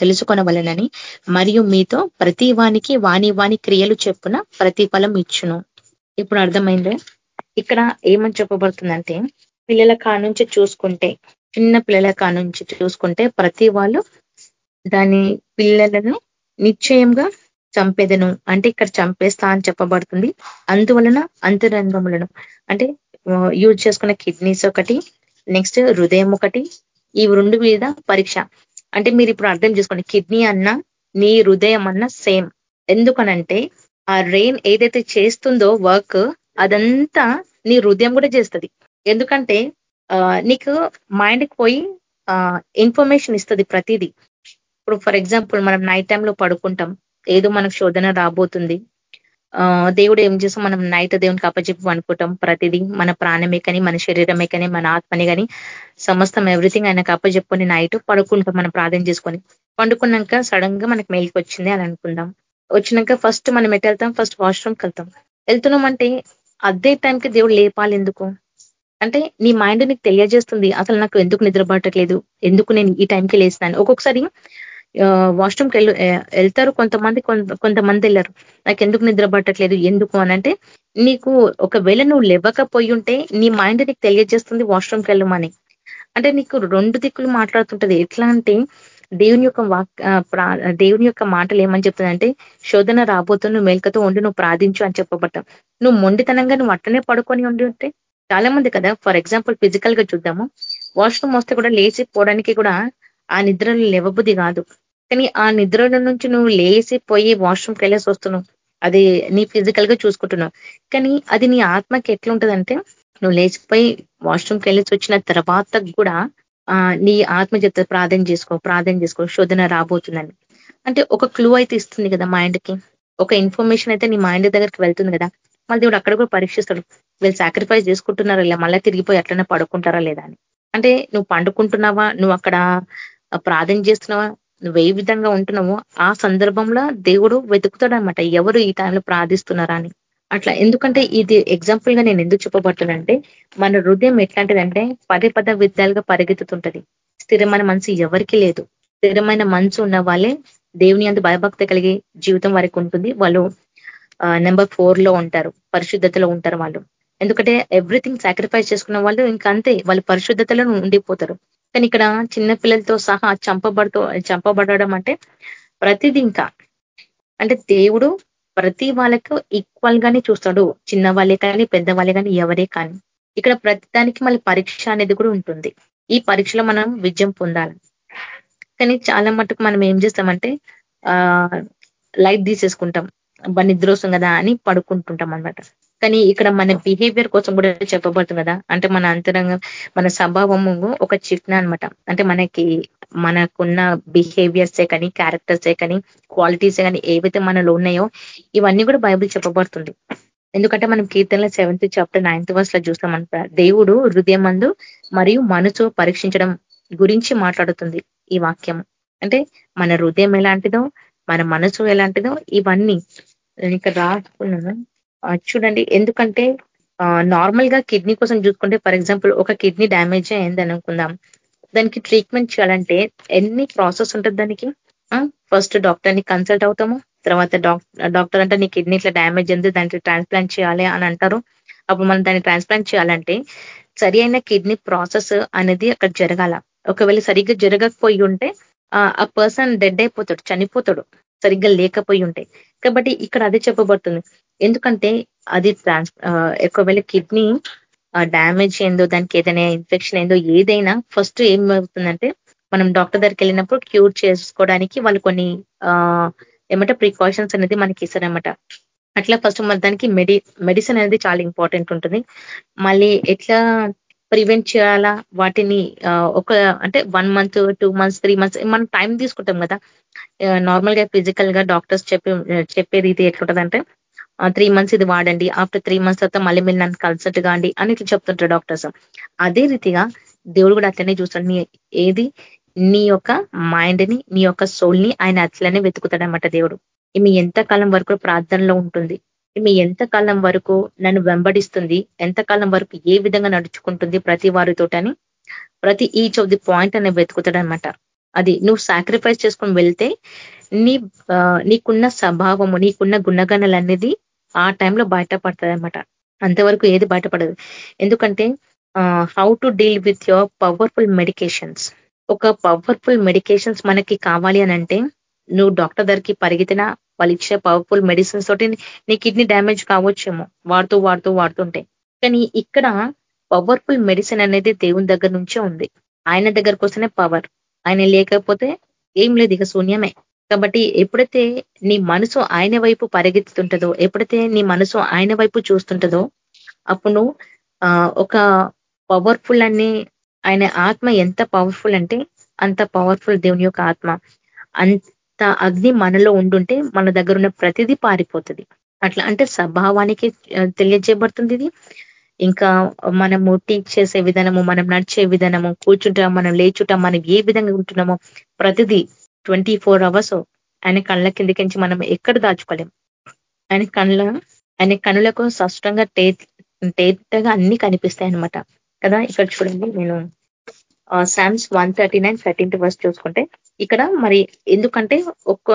తెలుసుకొనవలనని మరియు మీతో ప్రతి వానికి వాణి వాణి క్రియలు చెప్పున ప్రతిఫలం ఇచ్చును. ఇప్పుడు అర్థమైందే? ఇక్కడ ఏమని చెప్పబడుతుందంటే పిల్లల కానుంచి చూసుకుంటే చిన్న పిల్లల కానుంచి చూసుకుంటే ప్రతి వాళ్ళు దాని పిల్లలను నిశ్చయంగా చంపేదను. అంటే ఇక్కడ చంపేస్తా అని చెప్పబడుతుంది. అందువలన అంతరంగములను. అంటే యూజ్ చేసుకున్న కిడ్నీస్ ఒకటి నెక్స్ట్ హృదయం ఒకటి. ఈ రెండు మీద పరీక్ష. అంటే మీరు ఇప్పుడు అర్థం చేసుకోండి. కిడ్నీ అన్న నీ హృదయం అన్న సేమ్. ఎందుకనంటే ఆ రెయిన్ ఏదైతే చేస్తుందో వర్క్ అదంతా నీ హృదయం కూడా చేస్తుంది. ఎందుకంటే నీకు మైండ్కి పోయి ఇన్ఫర్మేషన్ ఇస్తుంది ప్రతిదీ. ఇప్పుడు ఫర్ ఎగ్జాంపుల్ మనం నైట్ టైంలో పడుకుంటాం. ఏదో మనకు శోధన రాబోతుంది. దేవుడు ఏం చేస్తాం మనం నైట్ దేవునికి అప్పచెప్పు అనుకుంటాం ప్రతిదీ. మన ప్రాణమే కానీ మన శరీరమే కానీ మన ఆత్మని కానీ సమస్తం ఎవ్రీథింగ్ ఆయనకు అప్పచెప్పుకొని నైట్ పడుకుంటాం మనం ప్రార్థన చేసుకొని. పండుకున్నాక సడన్గా మనకు మేలుకి వచ్చింది అని అనుకుందాం. వచ్చినాక ఫస్ట్ మనం ఎట్ వెళ్తాం? ఫస్ట్ వాష్రూమ్కి వెళ్తాం. వెళ్తున్నాం అంటే అదే టైంకి దేవుడు లేపాలి ఎందుకు? అంటే నీ మైండ్ నీకు తెలియజేస్తుంది అసలు నాకు ఎందుకు నిద్రపట్టట్లేదు ఎందుకు నేను ఈ టైంకి లేసినాను ఒక్కొక్కసారి వాష్రూమ్కి వెళ్ళి వెళ్తారు. కొంతమంది కొంతమంది వెళ్ళారు. నాకు ఎందుకు నిద్ర పట్టట్లేదు? ఎందుకు అనంటే నీకు ఒకవేళ నువ్వు లేవకపోయి ఉంటే నీ మైండ్ నీకు తెలియజేస్తుంది వాష్రూమ్కి వెళ్ళమని అంటే నీకు రెండు దిక్కులు మాట్లాడుతుంటది. ఎట్లా అంటే దేవుని యొక్క వాక్ దేవుని యొక్క మాటలు ఏమని చెప్తుందంటే శోధన రాబోతున్న మేల్కతో ఉండి నువ్వు ప్రార్థించు అని చెప్పబట్ట నువ్వు మొండితనంగా నువ్వు అట్టనే పడుకొని ఉండి ఉంటే చాలా మంది కదా ఫర్ ఎగ్జాంపుల్ ఫిజికల్గా చూద్దాము. వాష్రూమ్ వస్తే కూడా లేచి పోవడానికి కూడా ఆ నిద్రలు లేవబుద్ధి కాదు. కానీ ఆ నిద్రల నుంచి నువ్వు లేసి పోయి వాష్రూమ్కి వెళ్ళేసి వస్తున్నావు. అది నీ ఫిజికల్గా చూసుకుంటున్నావు. కానీ అది నీ ఆత్మకి ఎట్లుంటదంటే నువ్వు లేచిపోయి వాష్రూమ్కి వెళ్ళేసి వచ్చిన తర్వాత కూడా నీ ఆత్మ చెప్తా ప్రార్థన చేసుకో ప్రార్థన చేసుకో శోధన రాబోతుందని. అంటే ఒక క్లూ అయితే ఇస్తుంది కదా మైండ్కి ఒక ఇన్ఫర్మేషన్ అయితే నీ మైండ్ దగ్గరికి వెళ్తుంది కదా. మళ్ళీ దేవుడు అక్కడ కూడా పరీక్షిస్తాడు. వీళ్ళు సాక్రిఫైస్ చేసుకుంటున్నారా లేదా మళ్ళీ తిరిగిపోయి ఎట్లనే పడుకుంటారా లేదా అని. అంటే నువ్వు పండుకుంటున్నావా? నువ్వు అక్కడ ప్రార్థన చేస్తున్నావా? నువ్వు ఏ విధంగా ఉంటున్నావో ఆ సందర్భంలో దేవుడు వెతుకుతాడనమాట ఎవరు ఈ టైంలో ప్రార్థిస్తున్నారా అని. అట్లా ఎందుకంటే ఇది ఎగ్జాంపుల్గా నేను ఎందుకు చెప్పబడుతున్నానంటే మన హృదయం ఎట్లాంటిదంటే పదే పద విధాలుగా పరిగెత్తుతుంటది. స్థిరమైన మనసు ఎవరికి లేదు. స్థిరమైన మనసు ఉన్న వాళ్ళే దేవుని అంత భయభక్తి కలిగి జీవితం వరకు ఉంటుంది. వాళ్ళు నెంబర్ ఫోర్లో ఉంటారు. పరిశుద్ధతలో ఉంటారు వాళ్ళు. ఎందుకంటే ఎవ్రీథింగ్ సాక్రిఫైస్ చేసుకున్న వాళ్ళు ఇంకా అంతే. వాళ్ళు పరిశుద్ధతలో ఉండిపోతారు. కానీ ఇక్కడ చిన్న పిల్లలతో సహా చంపబడుతూ చంపబడడం అంటే ప్రతిది ఇంకా. అంటే దేవుడు ప్రతి వాళ్ళకు ఈక్వల్ గానే చూస్తాడు. చిన్న వాళ్ళే కానీ పెద్ద వాళ్ళే కానీ ఎవరే కానీ. ఇక్కడ ప్రతిదానికి మళ్ళీ పరీక్ష అనేది కూడా ఉంటుంది. ఈ పరీక్షలో మనం విజయం పొందాలి. కానీ చాలా మటుకు మనం ఏం చేస్తామంటే ఆ లైట్ తీసేసుకుంటాం. నిద్ర వస్తుంది కదా అని పడుకుంటుంటాం అనమాట కానీ ఇక్కడ మన బిహేవియర్ కోసం కూడా చెప్పబడుతుంది కదా అంటే మన అంతరంగం మన స్వభావము ఒక చిహ్న అనమాట అంటే మనకి మనకున్న బిహేవియర్సే కానీ క్యారెక్టర్సే కానీ క్వాలిటీసే కానీ ఏవైతే మనలో ఉన్నాయో ఇవన్నీ కూడా బైబిల్ చెప్పబడుతుంది. ఎందుకంటే మనం కీర్తనల సెవెంత్ చాప్టర్ నైన్త్ వర్స్లో చూస్తామంట దేవుడు హృదయమందు మరియు మనసు పరీక్షించడం గురించి మాట్లాడుతుంది ఈ వాక్యం అంటే మన హృదయం ఎలాంటిదో మన మనసు ఎలాంటిదో ఇవన్నీ. ఇక్కడ రాసుకున్నాను. చూడండి ఎందుకంటే నార్మల్గా కిడ్నీ కోసం చూసుకుంటే ఫర్ ఎగ్జాంపుల్ ఒక కిడ్నీ డ్యామేజ్ అయింది అనుకుందాం దానికి ట్రీట్మెంట్ చేయాలంటే ఎన్ని ప్రాసెస్ ఉంటుంది దానికి? ఫస్ట్ డాక్టర్ని కన్సల్ట్ అవుతాము తర్వాత డాక్టర్ అంటే నీ కిడ్నీ ఇట్లా డ్యామేజ్ ఉంది దానికి ట్రాన్స్ప్లాంట్ చేయాలి అని అంటారు. అప్పుడు మనం దాన్ని ట్రాన్స్ప్లాంట్ చేయాలంటే సరి అయిన కిడ్నీ ప్రాసెస్ అనేది అక్కడ జరగాల. ఒకవేళ సరిగ్గా జరగకపోయి ఉంటే ఆ పర్సన్ డెడ్ అయిపోతాడు చనిపోతాడు సరిగ్గా లేకపోయి ఉంటే. కాబట్టి ఇక్కడ అదే చెప్పబడుతుంది. ఎందుకంటే అది ట్రాన్స్ ఒకవేళ కిడ్నీ డ్యామేజ్ ఏందో దానికి ఏదైనా ఇన్ఫెక్షన్ ఏందో ఏదైనా ఫస్ట్ ఏమవుతుందంటే మనం డాక్టర్ దగ్గరికి వెళ్ళినప్పుడు క్యూర్ చేసుకోవడానికి వాళ్ళు కొన్ని ఏమంటే ప్రికాషన్స్ అనేది మనకి ఇస్తారనమాట అట్లా ఫస్ట్ మన దానికి మెడి మెడిసిన్ అనేది చాలా ఇంపార్టెంట్ ఉంటుంది. మళ్ళీ ఎట్లా ప్రివెంట్ చేయాలా? వాటిని ఒక అంటే one month two months three months మనం టైం తీసుకుంటాం కదా. నార్మల్గా ఫిజికల్గా డాక్టర్స్ చెప్పే చెప్పే రీతి ఎట్లుంటుందంటే త్రీ మంత్స్ ఇది వాడండి. ఆఫ్టర్ త్రీ మంత్స్ తర్వాత మళ్ళీ మీరు నన్ను కన్సల్ట్ కాండి అని ఇట్లా చెప్తుంటారు డాక్టర్స్. అదే రీతిగా దేవుడు కూడా అట్లనే చూస్తాడు. నీ ఏది? నీ యొక్క మైండ్ని నీ యొక్క సోల్ని ఆయన అట్లనే వెతుకుతాడనమాట దేవుడు. ఈమె ఎంత కాలం వరకు ప్రార్థనలో ఉంటుంది? ఈమె ఎంత కాలం వరకు నన్ను వెంబడిస్తుంది? ఎంత కాలం వరకు ఏ విధంగా నడుచుకుంటుంది ప్రతి వారితోటని? ప్రతి ఈచ్ ఆఫ్ ది పాయింట్ అనే వెతుకుతాడనమాట అది నువ్వు సాక్రిఫైస్ చేసుకొని వెళ్తే నీ నీకున్న స్వభావము నీకున్న గుణగణలు అనేది ఆ టైంలో బయటపడుతుంది అనమాట అంతవరకు ఏది బయటపడదు. ఎందుకంటే how to deal with your powerful medications ఒక పవర్ఫుల్ మెడికేషన్స్ మనకి కావాలి అని అంటే నువ్వు డాక్టర్ దగ్గరికి పరిగెత్తినా వాళ్ళు ఇచ్చే పవర్ఫుల్ మెడిసిన్స్ తోటి నీ కిడ్నీ డ్యామేజ్ కావచ్చేమో. వాడుతూ వాడుతూ వాడుతుంటే. కానీ ఇక్కడ పవర్ఫుల్ మెడిసిన్ అనేది దేవుని దగ్గర నుంచే ఉంది. ఆయన దగ్గరకు వస్తేనే పవర్ ఆయన లేకపోతే ఏం లేదు ఇక శూన్యమే. కాబట్టి ఎప్పుడైతే నీ మనసు ఆయన వైపు పరిగెత్తుతుంటదో ఎప్పుడైతే నీ మనసు ఆయన వైపు చూస్తుంటదో అప్పుడు ఒక పవర్ఫుల్ అనే ఆయన ఆత్మ ఎంత పవర్ఫుల్ అంటే అంత పవర్ఫుల్ దేవుని యొక్క ఆత్మ. అంత అగ్ని మనలో ఉండుంటే మన దగ్గర ఉన్న ప్రతిదీ పారిపోతుంది. అట్లా అంటే స్వభావానికి తెలియజేయబడుతుంది ఇది. ఇంకా మనము టీచ్ చేసే విధానము మనం నడిచే విధానము కూర్చుంటాం మనం లేచుంటాం మనం ఏ విధంగా ఉంటున్నామో ప్రతిదీ ట్వంటీ ఫోర్ అవర్స్ ఆయన కళ్ళ కిందకించి మనం ఎక్కడ దాచుకోలేం. ఆయన కళ్ళ ఆయన కనులకు స్పష్టంగా టేట్గా అన్ని కనిపిస్తాయి అనమాట కదా ఇక్కడ చూడండి నేను Psalms one thirty nine thirteenth verse చూసుకుంటే ఇక్కడ మరి ఎందుకంటే ఒక్క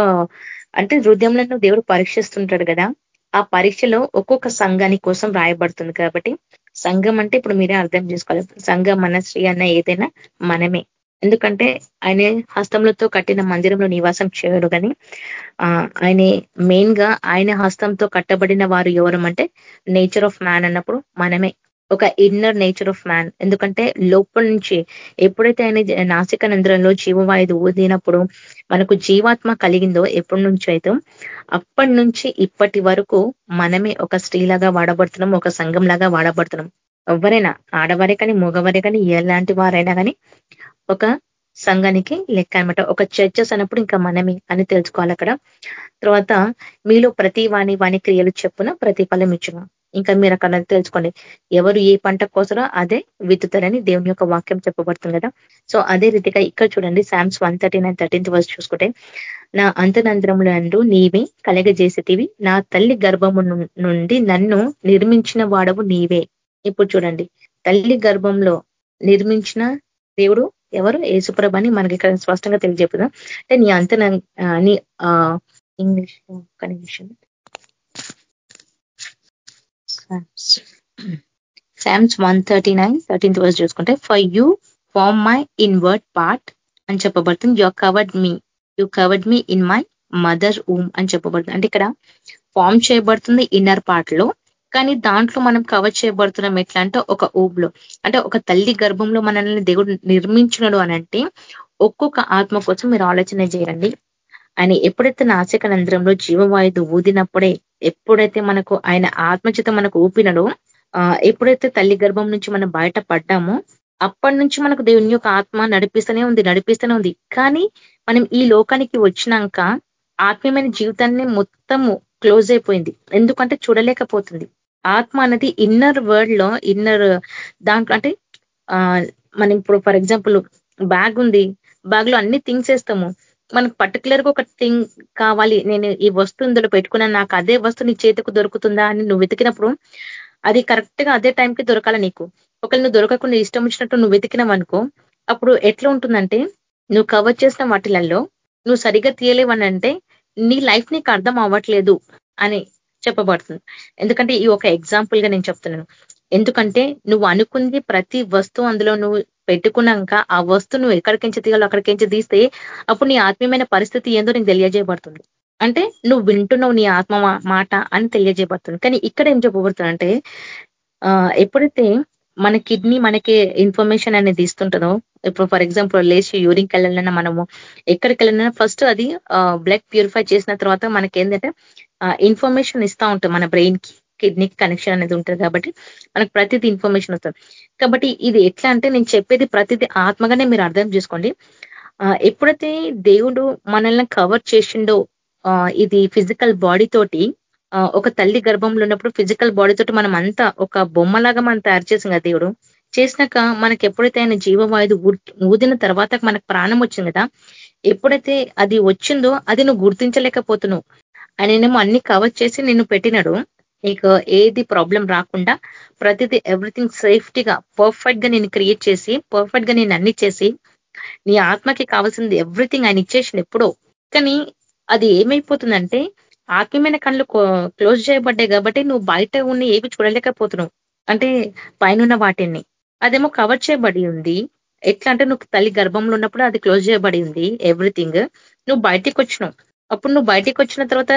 అంటే హృదయంలో దేవుడు పరీక్షిస్తుంటాడు కదా ఆ పరీక్షలో ఒక్కొక్క సంఘాని కోసం రాయబడుతుంది కాబట్టి సంఘం అంటే ఇప్పుడు మీరే అర్థం చేసుకోవాలి. సంఘం మన స్త్రీ అన్న ఏదైనా మనమే. ఎందుకంటే ఆయన హస్తంలతో కట్టిన మందిరంలో నివాసం చేయడు కానీ ఆయన మెయిన్గా ఆయన హస్తంతో కట్టబడిన వారు ఎవరు అంటే నేచర్ ఆఫ్ మ్యాన్ అన్నప్పుడు మనమే. ఒక ఇన్నర్ నేచర్ ఆఫ్ మ్యాన్. ఎందుకంటే లోపల నుంచి ఎప్పుడైతే ఆయన నాసిక నంద్రంలో జీవవాయుధు ఊదినప్పుడు మనకు జీవాత్మ కలిగిందో ఎప్పటి నుంచి అయితే అప్పటి నుంచి ఇప్పటి వరకు మనమే ఒక స్త్రీలాగా వాడబడుతున్నాం ఒక సంఘం లాగా వాడబడుతున్నాం. ఎవరైనా ఆడవారే కానీ మగవారే కానీ ఎలాంటి వారైనా కానీ ఒక సంఘానికి లెక్క అనమాట ఒక చర్చస్ అన్నప్పుడు ఇంకా మనమే అని తెలుసుకోవాలి అక్కడ. తర్వాత మీలో ప్రతి వాణి వాణి క్రియలు చెప్పున ప్రతిఫలం ఇచ్చిన. ఇంకా మీరు అక్కడ తెలుసుకోండి. ఎవరు ఏ పంట కోసరో అదే విత్తుతారని దేవుని యొక్క వాక్యం చెప్పబడుతుంది కదా. సో అదే రీతిగా ఇక్కడ చూడండి. Psalms one thirty nine thirteenth verse చూసుకుంటే నా అంతనంతరములందు నీవే కలగజేసేటివి. నా తల్లి గర్భము నుండి నన్ను నిర్మించిన వాడవు నీవే. ఇప్పుడు చూడండి. తల్లి గర్భంలో నిర్మించిన దేవుడు ఎవరు? ఏసుప్రభ అని మనకి ఇక్కడ స్పష్టంగా తెలియజెప్పుదాం అంటే నీ అంత నీ ఇంగ్లీష్ ఒక నిమిషం Psalms one thirty nine thirteenth verse చూసుకుంటే for you form my inward part అని చెప్పబడుతుంది. You covered me you covered me in my mother womb అని చెప్పబడుతుంది. అంటే ఇక్కడ ఫామ్ చేయబడుతుంది ఇన్నర్ పార్ట్లో. కానీ దాంట్లో మనం కవర్ చేయబడుతున్నాం ఎట్లా అంటే ఒక ఊబులో. అంటే ఒక తల్లి గర్భంలో మనల్ని దేవుడు నిర్మించినడు అనంటే ఒక్కొక్క ఆత్మ కోసం మీరు ఆలోచన చేయండి. ఆయన ఎప్పుడైతే నాసిక నంద్రంలో జీవవాయుధు ఊదినప్పుడే ఎప్పుడైతే మనకు ఆయన ఆత్మచిత మనకు ఊపినడో ఎప్పుడైతే తల్లి గర్భం నుంచి మనం బయట పడ్డామో అప్పటి నుంచి మనకు దేవుని యొక్క ఆత్మ నడిపిస్తూనే ఉంది నడిపిస్తూనే ఉంది. కానీ మనం ఈ లోకానికి వచ్చినాక ఆత్మీయమైన జీవితాన్ని మొత్తము క్లోజ్ అయిపోయింది. ఎందుకంటే చూడలేకపోతుంది. ఆత్మ అనేది ఇన్నర్ వరల్డ్లో ఇన్నర్ దాంట్లో అంటే మనం ఇప్పుడు ఫర్ ఎగ్జాంపుల్ బ్యాగ్ ఉంది బ్యాగ్లో అన్ని థింగ్స్ వేస్తాము. మనకు పర్టికులర్గా ఒక థింగ్ కావాలి నేను ఈ వస్తువు ఇందులో పెట్టుకున్నాను నాకు అదే వస్తువు నీ చేతికి దొరుకుతుందా అని నువ్వు వెతికినప్పుడు అది కరెక్ట్గా అదే టైంకి దొరకాల నీకు. ఒకవేళ నువ్వు దొరకకుండా ఇష్టం వచ్చినట్టు నువ్వు వెతికినావు అనుకో అప్పుడు ఎట్లా ఉంటుందంటే నువ్వు కవర్ చేసిన వాటిలలో నువ్వు సరిగ్గా తీయలేవనంటే నీ లైఫ్ నీకు అర్థం అవ్వట్లేదు అని చెప్పబడుతుంది. ఎందుకంటే ఈ ఒక ఎగ్జాంపుల్గా నేను చెప్తున్నాను. ఎందుకంటే నువ్వు అనుకుంది ప్రతి వస్తువు అందులో నువ్వు పెట్టుకున్నాక ఆ వస్తువు నువ్వు ఎక్కడికించి తీయాలో అక్కడికించి తీస్తే అప్పుడు నీ ఆత్మీయమైన పరిస్థితి ఏందో నీకు తెలియజేయబడుతుంది. అంటే నువ్వు వింటున్నావు నీ ఆత్మ మాట అని తెలియజేయబడుతుంది. కానీ ఇక్కడ ఏం చెప్పబడుతుందంటే ఎప్పుడైతే మన కిడ్నీ మనకి ఇన్ఫర్మేషన్ అనేది ఇస్తుంటుందో ఇప్పుడు ఫర్ ఎగ్జాంపుల్ లేచి యూరిన్కి వెళ్ళాలన్నా మనము ఎక్కడికి వెళ్ళినా ఫస్ట్ అది బ్లడ్ ప్యూరిఫై చేసిన తర్వాత మనకి ఏంటంటే ఇన్ఫర్మేషన్ ఇస్తూ ఉంటాం మన బ్రెయిన్కి కిడ్నీకి కనెక్షన్ అనేది ఉంటుంది కాబట్టి మనకు ప్రతిదీ ఇన్ఫర్మేషన్ వస్తుంది. కాబట్టి ఇది ఎట్లా అంటే నేను చెప్పేది ప్రతిదీ ఆత్మగానే మీరు అర్థం చేసుకోండి. ఎప్పుడైతే దేవుడు మనల్ని కవర్ చేసిండో ఇది ఫిజికల్ బాడీ తోటి ఒక తల్లి గర్భంలో ఉన్నప్పుడు ఫిజికల్ బాడీ తోటి మనం అంతా ఒక బొమ్మలాగా మనం తయారు చేసాం కదా దేవుడు. చేసినాక మనకి ఎప్పుడైతే ఆయన జీవవాయుధు ఊదిన తర్వాత మనకు ప్రాణం వచ్చింది కదా ఎప్పుడైతే అది వచ్చిందో అది నువ్వు గుర్తించలేకపోతున్నావు. ఆయనేమో అన్ని కవర్ చేసి నిన్ను పెట్టినాడు. నీకు ఏది ప్రాబ్లం రాకుండా ప్రతిదీ ఎవ్రీథింగ్ సేఫ్టీగా పర్ఫెక్ట్గా నేను క్రియేట్ చేసి పర్ఫెక్ట్గా నేను అన్ని చేసి నీ ఆత్మకి కావాల్సింది ఎవ్రీథింగ్ ఆయన ఇచ్చేసింది ఎప్పుడో. కానీ అది ఏమైపోతుందంటే ఆత్మీయమైన కళ్ళు క్లోజ్ చేయబడ్డాయి కాబట్టి నువ్వు బయట ఉన్న ఏవి చూడలేకపోతున్నావు. అంటే పైన వాటిని. అదేమో కవర్ చేయబడి ఉంది. ఎట్లా అంటే నువ్వు తల్లి గర్భంలో ఉన్నప్పుడు అది క్లోజ్ చేయబడి ఉంది ఎవ్రీథింగ్ నువ్వు బయటికి వచ్చినావు. అప్పుడు నువ్వు బయటికి వచ్చిన తర్వాత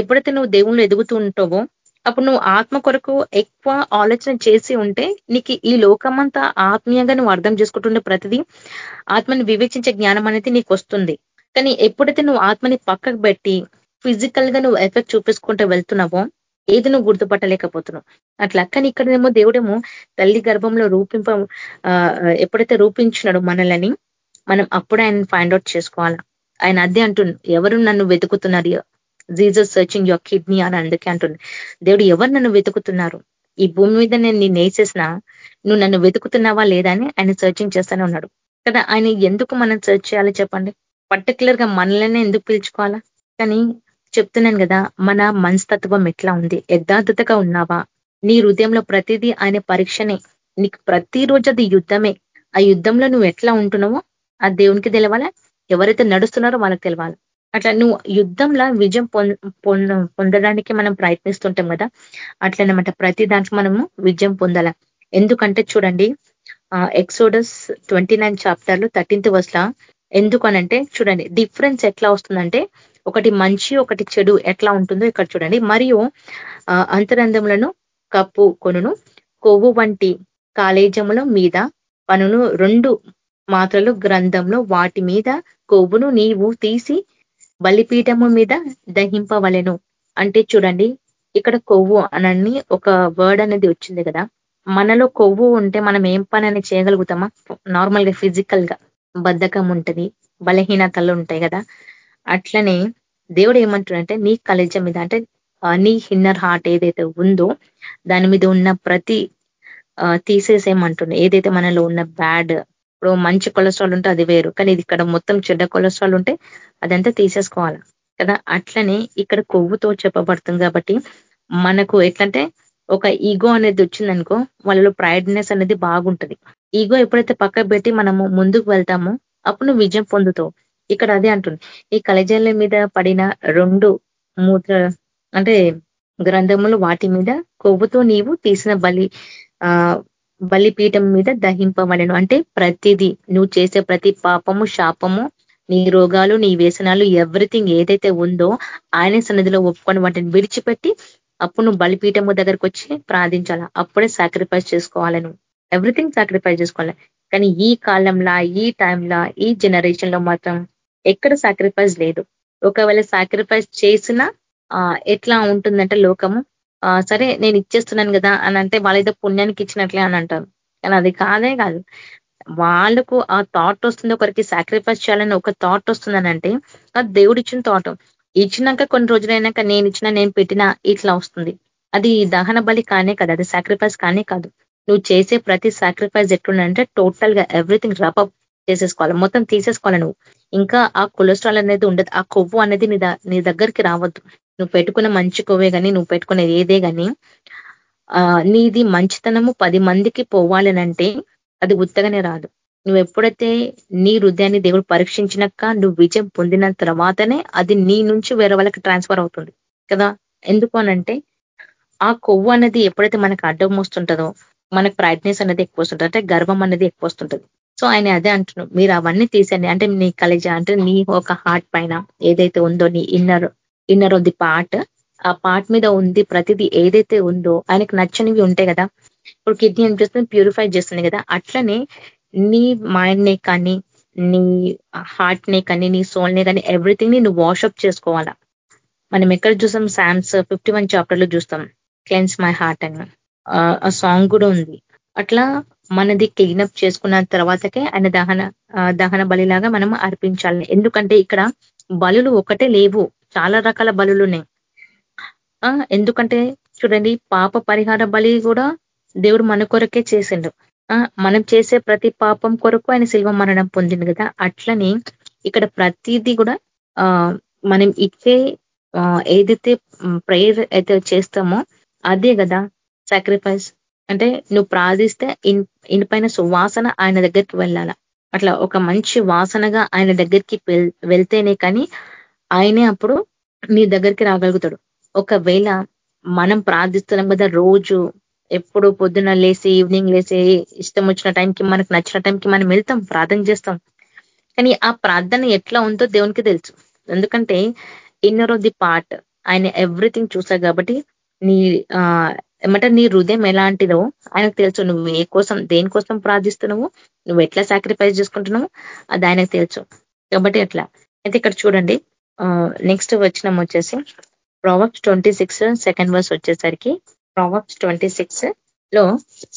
ఎప్పుడైతే నువ్వు దేవుళ్ళు ఎదుగుతూ ఉంటావో అప్పుడు నువ్వు ఆత్మ కొరకు ఎక్కువ ఆలోచన చేసి ఉంటే నీకు ఈ లోకమంతా ఆత్మీయంగా నువ్వు అర్థం చేసుకుంటుండే ప్రతిదీ ఆత్మని వివేచించే జ్ఞానం అనేది నీకు వస్తుంది. కానీ ఎప్పుడైతే నువ్వు ఆత్మని పక్కకు పెట్టి ఫిజికల్గా నువ్వు ఎఫెక్ట్ చూపించుకుంటూ వెళ్తున్నావో ఏది నువ్వు గుర్తుపట్టలేకపోతున్నావు. అట్లా. కానీ ఇక్కడేమో దేవుడేమో తల్లి గర్భంలో రూపింప ఎప్పుడైతే రూపించినాడో మనల్ని మనం అప్పుడే ఆయన ఫైండ్ అవుట్ చేసుకోవాలా? ఆయన అదే అంటుండు ఎవరు నన్ను వెతుకుతున్నారు? జీజస్ సర్చింగ్ యువర్ కిడ్నీ అని అందుకే అంటుంది దేవుడు ఎవరు నన్ను వెతుకుతున్నారు? ఈ భూమి మీద నేను నేను వేసేసిన నువ్వు నన్ను వెతుకుతున్నావా లేదా అని ఆయన సర్చింగ్ చేస్తూనే ఉన్నాడు. కదా ఆయన ఎందుకు మనం సర్చ్ చేయాలి చెప్పండి? పర్టికులర్గా మనల్ని ఎందుకు పిలుచుకోవాలా? కానీ చెప్తున్నాను కదా మన మనస్తత్వం ఎట్లా ఉంది? యథార్థతగా ఉన్నావా? నీ హృదయంలో ప్రతిదీ ఆయన పరీక్షనే. నీకు ప్రతిరోజు అది యుద్ధమే. ఆ యుద్ధంలో నువ్వు ఎట్లా ఉంటున్నావో ఆ దేవునికి తెలవాలా? ఎవరైతే నడుస్తున్నారో వాళ్ళకి తెలవాలి. అట్లా నువ్వు యుద్ధంలో విజయం పొందడానికి మనం ప్రయత్నిస్తుంటాం కదా అట్లనమాట ప్రతి దాంట్లో మనము విజయం పొందాల. ఎందుకంటే చూడండి ఎక్సోడస్ ట్వంటీ నైన్ చాప్టర్లు థర్టీన్త్ వర్స్లా ఎందుకనంటే చూడండి డిఫరెన్స్ ఎట్లా వస్తుందంటే ఒకటి మంచి ఒకటి చెడు ఎట్లా ఉంటుందో ఇక్కడ చూడండి. మరియు అంతరంధములను కప్పు కొనును కొవ్వు వంటి కాలేజముల మీద పనును రెండు మాత్రలు గ్రంథంలో వాటి మీద కొవ్వును నీవు తీసి బలిపీఠము మీద దహింపవలెను. అంటే చూడండి ఇక్కడ కొవ్వు అనని ఒక వర్డ్ అనేది వచ్చింది కదా. మనలో కొవ్వు ఉంటే మనం ఏం పని అని చేయగలుగుతామా? నార్మల్గా ఫిజికల్గా బద్ధకం ఉంటది బలహీనతలు ఉంటాయి కదా. అట్లనే దేవుడు ఏమంటాడంటే నీ కలిజం మీద అంటే నీ హిన్నర్ హార్ట్ ఏదైతే ఉందో దాని మీద ఉన్న ప్రతి తీసేసేయమంటుండే ఏదైతే మనలో ఉన్న బ్యాడ్ ఇప్పుడు మంచి కొలెస్ట్రాల్ ఉంటే అది వేరు. కానీ ఇది ఇక్కడ మొత్తం చెడ్డ కొలెస్ట్రాల్ ఉంటే అదంతా తీసేసుకోవాలి? కదా అట్లనే ఇక్కడ కొవ్వుతో చెప్పబడుతుంది కాబట్టి మనకు ఎట్లంటే ఒక ఈగో అనేది వచ్చిందనుకో వాళ్ళలో ప్రైడ్నెస్ అనేది బాగుంటది. ఈగో ఎప్పుడైతే పక్క పెట్టి మనము ముందుకు వెళ్తామో అప్పుడు నువ్వు విజయం పొందుతావు. ఇక్కడ అదే అంటుంది. ఈ కలజాల మీద పడిన రెండు మూత్ర అంటే గ్రంథములు వాటి మీద కొవ్వుతో నీవు తీసిన బలి ఆ బలిపీఠం మీద దహింపబడను. అంటే ప్రతిదీ నువ్వు చేసే ప్రతి పాపము శాపము నీ రోగాలు నీ వ్యసనాలు ఎవ్రీథింగ్ ఏదైతే ఉందో ఆయన సన్నిధిలో ఒప్పుకొని వాటిని విడిచిపెట్టి అప్పుడు నువ్వు బలిపీఠము దగ్గరకు వచ్చి ప్రార్థించాల? అప్పుడే సాక్రిఫైస్ చేసుకోవాలి నువ్వు? ఎవ్రీథింగ్ సాక్రిఫైస్ చేసుకోవాలి? కానీ ఈ కాలంలో ఈ టైంలో ఈ జనరేషన్లో మాత్రం ఎక్కడ సాక్రిఫైస్ లేదు. ఒకవేళ సాక్రిఫైస్ చేసినా ఎట్లా ఉంటుందంటే లోకము సరే నేను ఇచ్చేస్తున్నాను కదా అని అంటే వాళ్ళేదో పుణ్యానికి ఇచ్చినట్లే అని అంటారు. కానీ అది కాదే కాదు. వాళ్ళకు ఆ థాట్ వస్తుంది ఒకరికి సాక్రిఫైస్ చేయాలని ఒక థాట్ వస్తుందనంటే అంటే అది దేవుడు ఇచ్చిన థాట్ ఇచ్చినాక కొన్ని రోజులైనాక నేను ఇచ్చిన నేను పెట్టిన ఇట్లా వస్తుంది. అది దహన బలి కానే కాదు అది సాక్రిఫైస్ కానే కాదు. నువ్వు చేసే ప్రతి సాక్రిఫైస్ ఎట్లుందంటే టోటల్గా ఎవ్రీథింగ్ రపప్ చేసేసుకోవాలి. మొత్తం తీసేసుకోవాలి నువ్వు. ఇంకా ఆ కొలెస్ట్రాల్ అనేది ఉండదు. ఆ కొవ్వు అనేది నీ నీ దగ్గరికి రావద్దు. నువ్వు పెట్టుకున్న మంచి కొవ్వే కానీ నువ్వు పెట్టుకునేది ఏదే కానీ నీది మంచితనము పది మందికి పోవాలనంటే అది ఉత్తగానే రాదు. నువ్వు ఎప్పుడైతే నీ హృదయాన్ని దేవుడు పరీక్షించినాక నువ్వు విజయం పొందిన తర్వాతనే అది నీ నుంచి వేరే వాళ్ళకి ట్రాన్స్ఫర్ అవుతుంది. కదా? ఎందుకు అనంటే ఆ కొవ్వు అనేది ఎప్పుడైతే మనకు అడ్డం వస్తుంటుందో మనకు బ్రైట్నెస్ అనేది ఎక్కువ వస్తుంటుంది అంటే గర్వం అనేది ఎక్కువ వస్తుంటుంది. సో ఆయన అదే అంటున్నాడు మీరు అవన్నీ తీసండి అంటే నీ కలిజ? అంటే నీ ఒక హార్ట్ పైన ఏదైతే ఉందో నీ inner inner of the part. ఆ పార్ట్ మీద ఉంది ప్రతిదీ ఏదైతే ఉందో ఆయనకు నచ్చనివి ఉంటాయి కదా. ఇప్పుడు కిడ్నీ ఏం చేస్తుంది? ప్యూరిఫై చేస్తుంది కదా. అట్లనే నీ మైండ్నే కానీ నీ హార్ట్నే కానీ నీ సోల్నే కానీ ఎవ్రీథింగ్ని నువ్వు వాషప్ చేసుకోవాలా? మనం ఎక్కడ చూసాం శామ్స్ ఫిఫ్టీ వన్ చాప్టర్లో చూస్తాం. క్లెన్స్ మై హార్ట్ అని. ఆ సాంగ్ కూడా ఉంది. అట్లా మనది క్లీనప్ చేసుకున్న తర్వాతకే ఆయన దహన దహన బలిలాగా మనం అర్పించాలి. ఎందుకంటే ఇక్కడ బలులు ఒకటే లేవు. చాలా రకాల బలులు ఉన్నాయి ఎందుకంటే చూడండి పాప పరిహార బలి కూడా దేవుడు మన కొరకే చేసిండు. మనం చేసే ప్రతి పాపం కొరకు ఆయన శిల్వ మరణం పొందింది కదా. అట్లని ఇక్కడ ప్రతిదీ కూడా మనం ఇచ్చే ఏదైతే ప్రేయర్ అయితే చేస్తామో అదే కదా సాక్రిఫైస్ అంటే నువ్వు ప్రార్థిస్తే ఇన్ పైన సువాసన ఆయన దగ్గరికి వెళ్ళాల. అట్లా ఒక మంచి వాసనగా ఆయన దగ్గరికి వెళ్తేనే కానీ ఆయనే అప్పుడు నీ దగ్గరికి రాగలుగుతాడు. ఒకవేళ మనం ప్రార్థిస్తున్నాం కదా రోజు ఎప్పుడు పొద్దున లేసి ఈవినింగ్ లేసి ఇష్టం వచ్చిన టైంకి మనకు నచ్చిన టైంకి మనం వెళ్తాం ప్రార్థన చేస్తాం. కానీ ఆ ప్రార్థన ఎట్లా ఉందో దేవునికి తెలుసు. ఎందుకంటే ఇన్నర్ ఆఫ్ ది పార్ట్ ఆయన ఎవ్రీథింగ్ చూసావు కాబట్టి నీ ఏమంటే నీ హృదయం ఎలాంటిదో ఆయనకు తెలుసు. నువ్వు ఏ కోసం దేనికోసం ప్రార్థిస్తున్నావు? నువ్వు ఎట్లా సాక్రిఫైస్ చేసుకుంటున్నావు? అది ఆయనకు తెలుసు. కాబట్టి అట్లా. అయితే ఇక్కడ చూడండి. నెక్స్ట్ వచ్చినం వచ్చేసి Proverbs twenty six second verse వచ్చేసరికి ప్రావక్స్ ట్వంటీ సిక్స్లో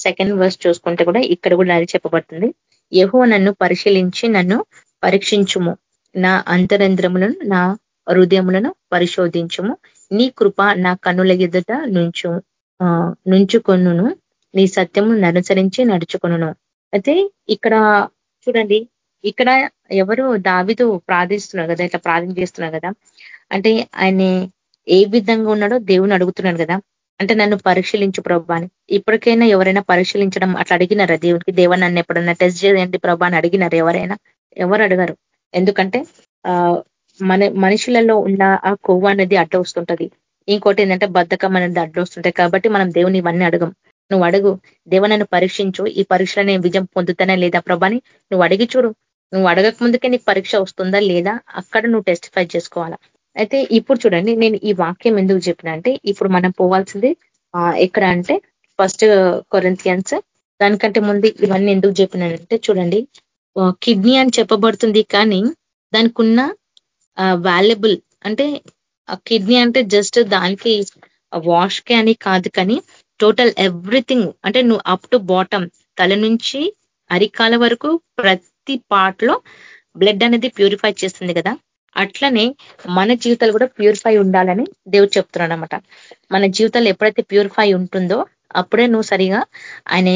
సెకండ్ వర్స్ చూసుకుంటే కూడా ఇక్కడ కూడా అది చెప్పబడుతుంది. యహో నన్ను పరిశీలించి నన్ను పరీక్షించుము. నా అంతరంధ్రములను నా హృదయములను పరిశోధించుము. నీ కృప నా కన్నుల ఎదుట నుంచు నుంచుకొను నీ సత్యము అనుసరించి నడుచుకొను అయితే ఇక్కడ చూడండి ఇక్కడ ఎవరు దావిదు ప్రార్థిస్తున్నారు కదా ఇట్లా ప్రార్థన చేస్తున్నారు కదా అంటే ఆయన ఏ విధంగా ఉన్నాడో దేవుని అడుగుతున్నాడు కదా అంటే నన్ను పరిశీలించు ప్రభా అని. ఇప్పటికైనా ఎవరైనా పరిశీలించడం అట్లా అడిగినారా దేవునికి? దేవ నన్ను ఎప్పుడన్నా టెస్ట్ చేయండి ప్రభా అని అడిగినారు ఎవరైనా? ఎవరు అడగరు. ఎందుకంటే ఆ మన మనుషులలో ఉన్న ఆ కొవ్వు అనేది అడ్డ వస్తుంటది. ఇంకోటి ఏంటంటే బద్ధకం అనేది అడ్డు వస్తుంటాయి కాబట్టి మనం దేవుని ఇవన్నీ అడగం. నువ్వు అడుగు దేవ నన్ను పరీక్షించు. ఈ పరీక్షలో నేను విజయం పొందుతానే లేదా ప్రభాని నువ్వు అడిగి చూడు. నువ్వు అడగక ముందుకే నీకు పరీక్ష వస్తుందా లేదా? అక్కడ నువ్వు టెస్టిఫై చేసుకోవాలా? అయితే ఇప్పుడు చూడండి నేను ఈ వాక్యం ఎందుకు చెప్పిన అంటే ఇప్పుడు మనం పోవాల్సింది ఎక్కడ అంటే ఫస్ట్ కొరెంతియన్స్. దానికంటే ముందు ఇవన్నీ ఎందుకు చెప్పినానంటే చూడండి కిడ్నీ అని చెప్పబడుతుంది కానీ దానికి ఉన్న వాల్యుబుల్ అంటే కిడ్నీ అంటే జస్ట్ దానికి వాష్ కే అని కాదు కానీ టోటల్ ఎవ్రీథింగ్ అంటే నువ్వు అప్ టు బాటమ్ తల నుంచి అరికాల వరకు ప్రతి పార్ట్లో బ్లడ్ అనేది ప్యూరిఫై చేస్తుంది కదా. అట్లనే మన జీవితాలు కూడా ప్యూరిఫై ఉండాలని దేవుడు చెప్తున్నాడు అనమాట మన జీవితాలు ఎప్పుడైతే ప్యూరిఫై ఉంటుందో అప్పుడే నువ్వు సరిగా ఆయన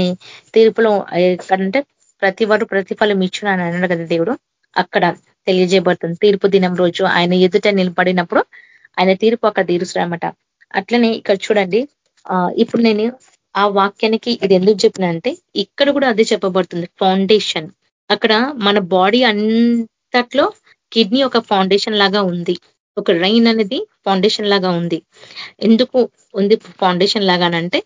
తీర్పులో ఎక్కడంటే ప్రతి వారు ప్రతిఫలం ఇచ్చిన అని అన్నాడు కదా దేవుడు. అక్కడ తెలియజేయబడుతుంది. తీర్పు దినం రోజు ఆయన ఎదుట నిలబడినప్పుడు ఆయన తీర్పు అక్కడ తీరుస్తాడనమాట అట్లనే ఇక్కడ చూడండి ఇప్పుడు నేను ఆ వాక్యానికి ఇది ఎందుకు చెప్పినంటే ఇక్కడ కూడా అదే చెప్పబడుతుంది. ఫౌండేషన్ అక్కడ మన బాడీ అంతట్లో కిడ్నీ ఒక ఫౌండేషన్ లాగా ఉంది. ఒక రైన్ అనేది ఫౌండేషన్ లాగా ఉంది. ఎందుకు ఉంది foundation లాగానంటే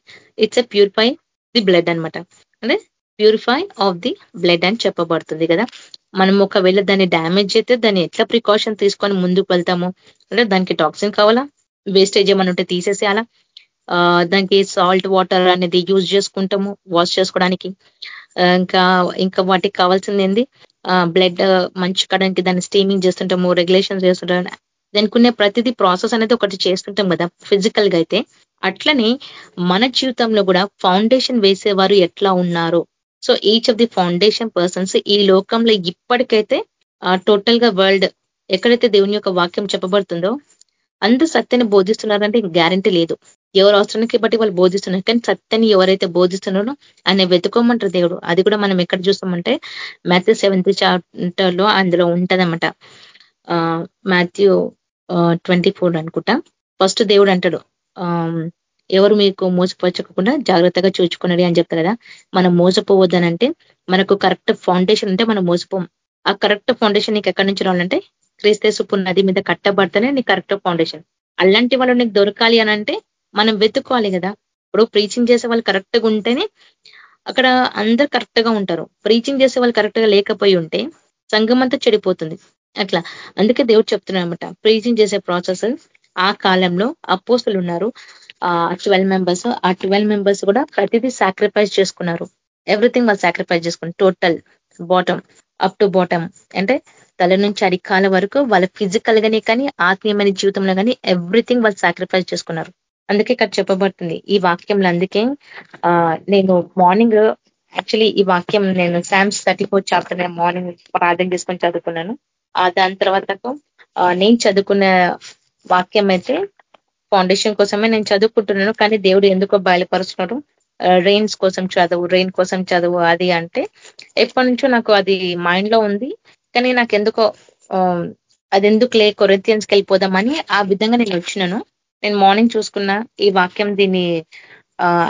it's a purify the blood అనమాట అంటే ప్యూరిఫై ఆఫ్ ది బ్లడ్ అని చెప్పబడుతుంది కదా. మనం ఒకవేళ దాన్ని డ్యామేజ్ అయితే దాన్ని ఎట్లా ప్రికాషన్ తీసుకొని ముందుకు వెళ్తాము? అంటే దానికి టాక్సిన్ కావాలా? వేస్టేజ్ ఏమైనా ఉంటే తీసేసేయాలా? దానికి సాల్ట్ వాటర్ అనేది యూజ్ చేసుకుంటాము వాష్ చేసుకోవడానికి. ఇంకా ఇంకా వాటికి కావాల్సింది ఏంది? బ్లడ్ మంచి కడానికి దాన్ని స్టీమింగ్ చేస్తుంటాము రెగ్యులేషన్ చేస్తుంటాం దానికి ఉన్న ప్రతిదీ ప్రాసెస్ అనేది ఒకటి చేస్తుంటాం కదా ఫిజికల్గా అయితే. అట్లనే మన జీవితంలో కూడా ఫౌండేషన్ వేసేవారు ఎట్లా ఉన్నారు. So each of the foundation persons ఈ లోకంలో ఇప్పటికైతే టోటల్గా వరల్డ్ ఎక్కడైతే దేవుని యొక్క వాక్యం చెప్పబడుతుందో అంత సత్యాన్ని బోధిస్తున్నారంటే గ్యారంటీ లేదు. ఎవరు అవసరానికి బట్టి వాళ్ళు బోధిస్తున్నారు. కానీ సత్యాన్ని ఎవరైతే బోధిస్తున్నారో ఆయన వెతుకోమంటారు దేవుడు. అది కూడా మనం ఎక్కడ చూస్తామంటే మ్యాథ్యూ సెవెంత్ చాప్టర్లో అందులో ఉంటదన్నమాట. మాథ్యూ ట్వంటీ ఫోర్ అనుకుంటా. ఫస్ట్ దేవుడు అంటాడు ఎవరు మీకు మోసపరచకుండా జాగ్రత్తగా చూచుకున్నది అని చెప్తారు కదా. మనం మోసపోవద్దనంటే మనకు కరెక్ట్ ఫౌండేషన్ ఉంటే మనం మోసపోం. ఆ కరెక్ట్ ఫౌండేషన్ నీకు ఎక్కడి నుంచి రావాలంటే క్రీస్తేసుపు నది మీద కట్టబడితేనే నీ కరెక్ట్ ఫౌండేషన్. అలాంటి వాళ్ళు నీకు దొరకాలి అని అంటే మనం వెతుక్కోవాలి కదా. ఇప్పుడు ప్రీచింగ్ చేసే వాళ్ళు కరెక్ట్గా ఉంటేనే అక్కడ అందరు కరెక్ట్గా ఉంటారు. ప్రీచింగ్ చేసే వాళ్ళు కరెక్ట్గా లేకపోయి ఉంటే సంఘం అంతా చెడిపోతుంది. అట్లా. అందుకే దేవుడు చెప్తున్నాడనమాట ప్రీచింగ్ చేసే ప్రాసెస్ ఆ కాలంలో అపోస్తులు ఉన్నారు. ఆ ట్వెల్వ్ మెంబర్స్ ఆ ట్వెల్వ్ మెంబర్స్ కూడా ప్రతిదీ సాక్రిఫైస్ చేసుకున్నారు. ఎవ్రీథింగ్ వాళ్ళు సాక్రిఫైస్ చేసుకున్నారు. Total bottom up to bottom అంటే తల నుంచి అరికాల వరకు వాళ్ళ ఫిజికల్ గానే కానీ ఆత్మీయమైన జీవితంలో కానీ ఎవ్రీథింగ్ వాళ్ళు సాక్రిఫైస్ చేసుకున్నారు. అందుకే ఇక్కడ చెప్పబడుతుంది. ఈ వాక్యంలో అందుకే నేను మార్నింగ్ యాక్చువల్లీ ఈ వాక్యం నేను శామ్స్ థర్టీ ఫోర్ చాప్టర్ నేను మార్నింగ్ ప్రార్థన చేసుకొని చదువుకున్నాను. దాని తర్వాత నేను చదువుకున్న వాక్యం అయితే ఫౌండేషన్ కోసమే నేను చదువుకుంటున్నాను కానీ దేవుడు ఎందుకో బయలుపరుస్తున్నాడు. రెయిన్స్ కోసం చదువు రెయిన్ కోసం చదువు అది అంటే ఎప్పటి నుంచో నాకు అది మైండ్లో ఉంది కానీ నాకు ఎందుకో అది ఎందుకు లే కొరెంతియన్స్కి వెళ్ళిపోదామని ఆ విధంగా నేను వచ్చినాను. నేను మార్నింగ్ చూసుకున్నా ఈ వాక్యం దీన్ని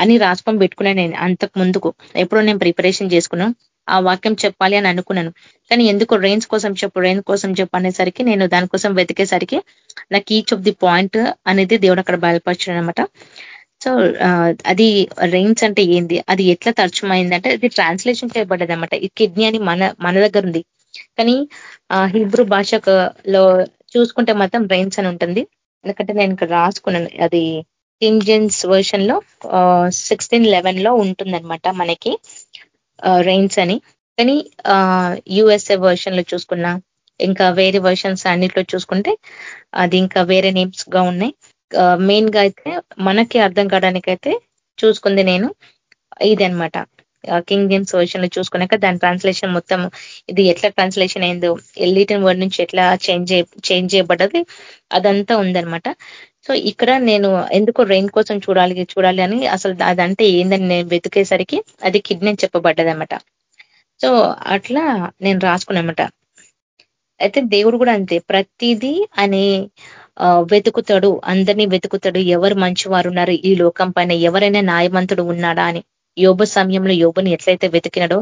అని రాసుకొని పెట్టుకున్నా నేను అంతకు ముందుకు. ఎప్పుడో నేను ప్రిపరేషన్ చేసుకున్నాను ఆ వాక్యం చెప్పాలి అని అనుకున్నాను. కానీ ఎందుకు రెయిన్స్ కోసం చెప్పు రెయిన్ కోసం చెప్పు అనేసరికి నేను దానికోసం వెతికేసరికి నాకు ఈచ్ ఆఫ్ ది పాయింట్ అనేది దేవుడు అక్కడ బయలుపరచడం అనమాట సో అది రెయిన్స్ అంటే ఏంది? అది ఎట్లా తర్చమైంది అంటే అది ట్రాన్స్లేషన్ చేయబడ్డది అనమాట ఈ కిడ్నీ అని మన మన దగ్గర ఉంది. కానీ హిబ్రూ భాషలో చూసుకుంటే మాత్రం రెయిన్స్ అని ఉంటుంది. ఎందుకంటే నేను ఇక్కడ రాసుకున్నాను అది ఇంజిన్స్ వర్షన్లో సిక్స్టీన్ లెవెన్లో ఉంటుందన్నమాట మనకి రెయిన్స్ అని. కానీ యుఎస్ఏ వర్షన్లో చూసుకున్నా ఇంకా వేరే వర్షన్స్ అన్నిట్లో చూసుకుంటే అది ఇంకా వేరే నేమ్స్గా ఉన్నాయి. మెయిన్గా అయితే మనకి అర్థం కావడానికైతే చూసుకుంది నేను ఇదనమాట కింగ్ జేమ్స్ వర్షన్లో చూసుకున్నాక దాని ట్రాన్స్లేషన్ మొత్తం ఇది ఎట్లా ట్రాన్స్లేషన్ అయిందో ఎల్లిటన్ వర్డ్ నుంచి ఎట్లా చేంజ్ చేంజ్ చేయబడ్డది అదంతా ఉందనమాట సో ఇక్కడ నేను ఎందుకో రెయిన్ కోసం చూడాలి చూడాలి అని అసలు అదంటే ఏందని నేను వెతికేసరికి అది కిడ్నీ చెప్పబడ్డదనమాట సో అట్లా నేను రాసుకున్నమాట. అయితే దేవుడు కూడా అంతే ప్రతిదీ అనే వెతుకుతాడు అందరినీ వెతుకుతాడు ఎవరు మంచివారు ఉన్నారు ఈ లోకం పైన ఎవరైనా న్యాయవంతుడు ఉన్నాడా అని. యోబ సమయంలో యోబుని ఎట్లయితే వెతికినాడో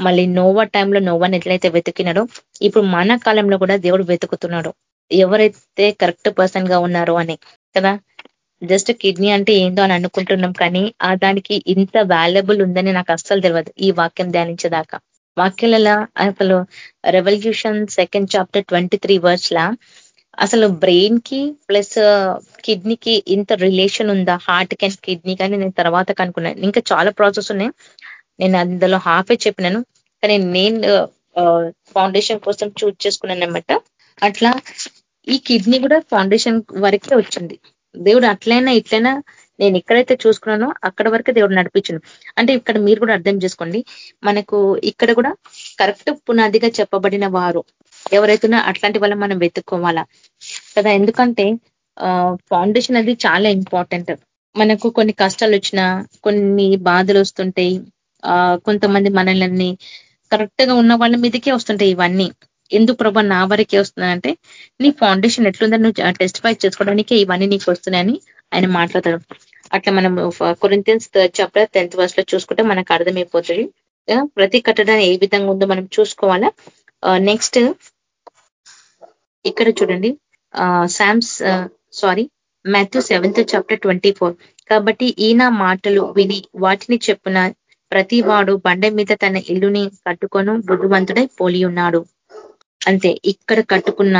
మళ్ళీ నోవా టైంలో నోవాని ఎట్లయితే వెతికినాడో ఇప్పుడు మన కాలంలో కూడా దేవుడు వెతుకుతున్నాడు. ఎవరైతే కరెక్ట్ పర్సన్గా ఉన్నారో అని కదా? జస్ట్ కిడ్నీ అంటే ఏందో అని అనుకుంటున్నాం కానీ ఆ దానికి ఇంత వాల్యుబుల్ ఉందని నాకు అస్సలు తెలియదు ఈ వాక్యం ధ్యానించేదాకా. వాక్యాలలో అసలు revolution second chapter twenty three words లా అసలు బ్రెయిన్కి ప్లస్ uh, కిడ్నీకి ఇంత రిలేషన్ ఉందా? హార్ట్కి అండ్ కిడ్నీ కానీ నేను తర్వాత కనుక్కున్నాను ఇంకా చాలా ప్రాసెస్ ఉన్నాయి. నేను అందులో హాఫే చెప్పినాను. కానీ నేను ఫౌండేషన్ uh, uh, కోసం చూజ్ చేసుకున్నాను అనమాట అట్లా ఈ కిడ్నీ కూడా ఫౌండేషన్ వరకే వచ్చింది. దేవుడు అట్లయినా ఇట్లయినా నేను ఎక్కడైతే చూసుకున్నానో అక్కడ వరకే దేవుడు నడిపించను అంటే ఇక్కడ మీరు కూడా అర్థం చేసుకోండి. మనకు ఇక్కడ కూడా కరెక్ట్ పునాదిగా చెప్పబడిన వారు. ఎవరైతున్నా అట్లాంటి వాళ్ళ మనం వెతుక్కోవాలా? కదా ఎందుకంటే ఫౌండేషన్ అది చాలా ఇంపార్టెంట్ మనకు కొన్ని కష్టాలు వచ్చినా కొన్ని బాధలు వస్తుంటాయి కొంతమంది మనల్ని కరెక్ట్గా ఉన్న వాళ్ళ మీదకే వస్తుంటాయి ఇవన్నీ. ఎందుకు ప్రభా నా వరకే వస్తుందంటే నీ ఫౌండేషన్ ఎట్లుందని నువ్వు టెస్టిఫై చేసుకోవడానికే ఇవన్నీ నీకు వస్తున్నాయని ఆయన మాట్లాడతాడు. అట్లా మనం కొరింతియన్స్ చాప్టర్ టెన్త్ వర్స్లో చూసుకుంటే మనకు అర్థమైపోతుంది. ప్రతి కట్టడాన్ని ఏ విధంగా ఉందో మనం చూసుకోవాలా? నెక్స్ట్ ఇక్కడ చూడండి. Psalms sorry Matthew seventh chapter twenty కాబట్టి ఈయన మాటలు విని వాటిని చెప్పిన ప్రతి వాడు బండ మీద తన ఇల్లుని కట్టుకొని బుద్ధివంతుడై పోలి ఉన్నాడు. అంతే ఇక్కడ కట్టుకున్న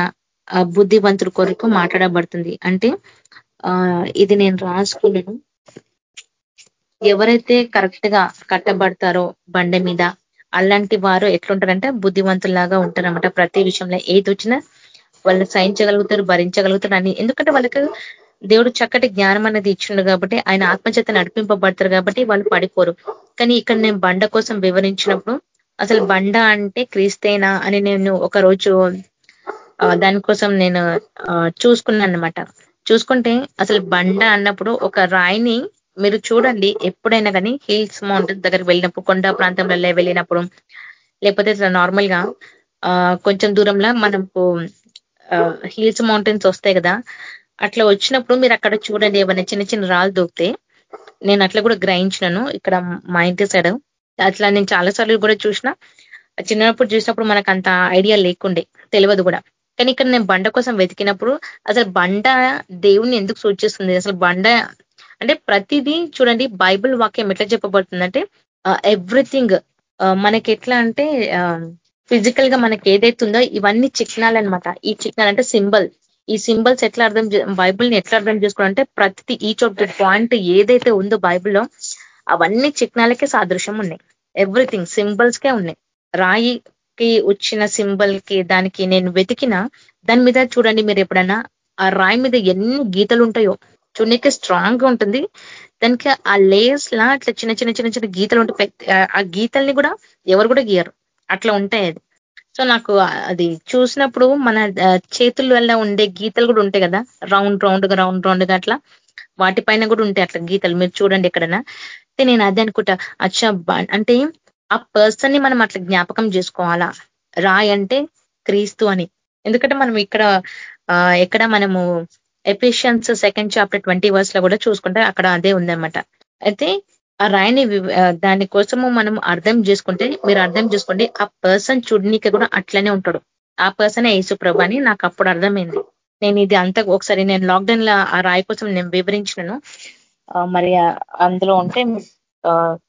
బుద్ధివంతుడు కొరకు మాట్లాడబడుతుంది. అంటే ఇది నేను రాసుకున్నాను. ఎవరైతే కరెక్ట్గా కట్టబడతారో బండ మీద అలాంటి వారు ఎట్లుంటారంటే బుద్ధివంతుల్లాగా ఉంటారనమాట ప్రతి విషయంలో. ఏది వచ్చినా వాళ్ళు సహించగలుగుతారు భరించగలుగుతారు అని. ఎందుకంటే వాళ్ళకి దేవుడు చక్కటి జ్ఞానం అనేది ఇచ్చిండు కాబట్టి ఆయన ఆత్మచేత నడిపింపబడతారు కాబట్టి వాళ్ళు పడిపోరు. కానీ ఇక్కడ నేను బండ కోసం వివరించినప్పుడు అసలు బండ అంటే క్రీస్తేనా అని నేను ఒక రోజు దానికోసం నేను చూసుకున్నాను అనమాట చూసుకుంటే అసలు బండ అన్నప్పుడు ఒక రాయిని మీరు చూడండి ఎప్పుడైనా కానీ హిల్స్ మౌంటైన్ దగ్గరికి వెళ్ళినప్పుడు కొండ ప్రాంతంలో వెళ్ళినప్పుడు లేకపోతే నార్మల్గా కొంచెం దూరంలో మనకు హిల్స్ మౌంటైన్స్ వస్తాయి కదా. అట్లా వచ్చినప్పుడు మీరు అక్కడ చూడండి ఏమైనా చిన్న చిన్న రాళ్ళు దూకితే. నేను అట్లా కూడా గ్రహించినాను. ఇక్కడ మా ఇంటి సైడ్. అట్లా నేను చాలా సార్లు కూడా చూసిన. చిన్నప్పుడు చూసినప్పుడు మనకు అంత ఐడియా లేకుండే తెలియదు కూడా. కానీ ఇక్కడ నేను బండ కోసం వెతికినప్పుడు అసలు బండ దేవుణ్ణి ఎందుకు సూచిస్తుంది? అసలు బండ అంటే ప్రతిదీ చూడండి బైబిల్ వాక్యం ఎట్లా చెప్పబడుతుందంటే ఎవ్రీథింగ్ మనకి ఎట్లా అంటే ఫిజికల్గా మనకి ఏదైతే ఉందో ఇవన్నీ చిహ్నాలు అనమాట ఈ చిహ్నాలు అంటే సింబల్. ఈ సింబల్స్ ఎట్లా అర్థం బైబుల్ని ఎట్లా అర్థం చేసుకోవాలంటే ప్రతి ఈచ్ ఆఫ్ ది పాయింట్ ఏదైతే ఉందో బైబుల్లో అవన్నీ చిహ్నాలకే సాదృశ్యం ఉన్నాయి. ఎవ్రీథింగ్ సింబల్స్ కే ఉన్నాయి. రాయికి వచ్చిన సింబల్కి దానికి నేను వెతికిన దాని మీద చూడండి మీరు ఎప్పుడైనా ఆ రాయి మీద ఎన్ని గీతలు ఉంటాయో చూడడానికి స్ట్రాంగ్గా ఉంటుంది. దానికి ఆ లేయర్స్ లా అట్లా చిన్న చిన్న చిన్న చిన్న గీతలు ఉంటాయి ఆ గీతల్ని కూడా ఎవరు కూడా గీయరు. అట్లా ఉంటాయి అది సో నాకు అది చూసినప్పుడు మన చేతుల వల్ల ఉండే గీతలు కూడా ఉంటాయి కదా? రౌండ్ రౌండ్గా రౌండ్ రౌండ్గా అట్లా వాటిపైన కూడా ఉంటాయి అట్లా గీతలు. మీరు చూడండి ఎక్కడైనా. అయితే నేను అదే అనుకుంటా. అచ్చా అంటే ఆ పర్సన్ని మనం అట్లా జ్ఞాపకం చేసుకోవాలా? రాయ్ అంటే క్రీస్తు అని. ఎందుకంటే మనం ఇక్కడ ఎక్కడ మనము ఎఫిషియన్స్ సెకండ్ చాప్టర్ ట్వంటీ వర్స్లో కూడా చూసుకుంటే అక్కడ అదే ఉందన్నమాట. అయితే ఆ రాయిని దాని కోసము మనం అర్థం చేసుకుంటే మీరు అర్థం చేసుకోండి ఆ పర్సన్ చూడనీకి కూడా అట్లనే ఉంటాడు. ఆ పర్సన్ యేసుప్రభ అని నాకు అప్పుడు అర్థమైంది. నేను ఇది అంతా ఒకసారి నేను లాక్డౌన్లో ఆ రాయి కోసం నేను వివరించినను. మరి అందులో ఉంటే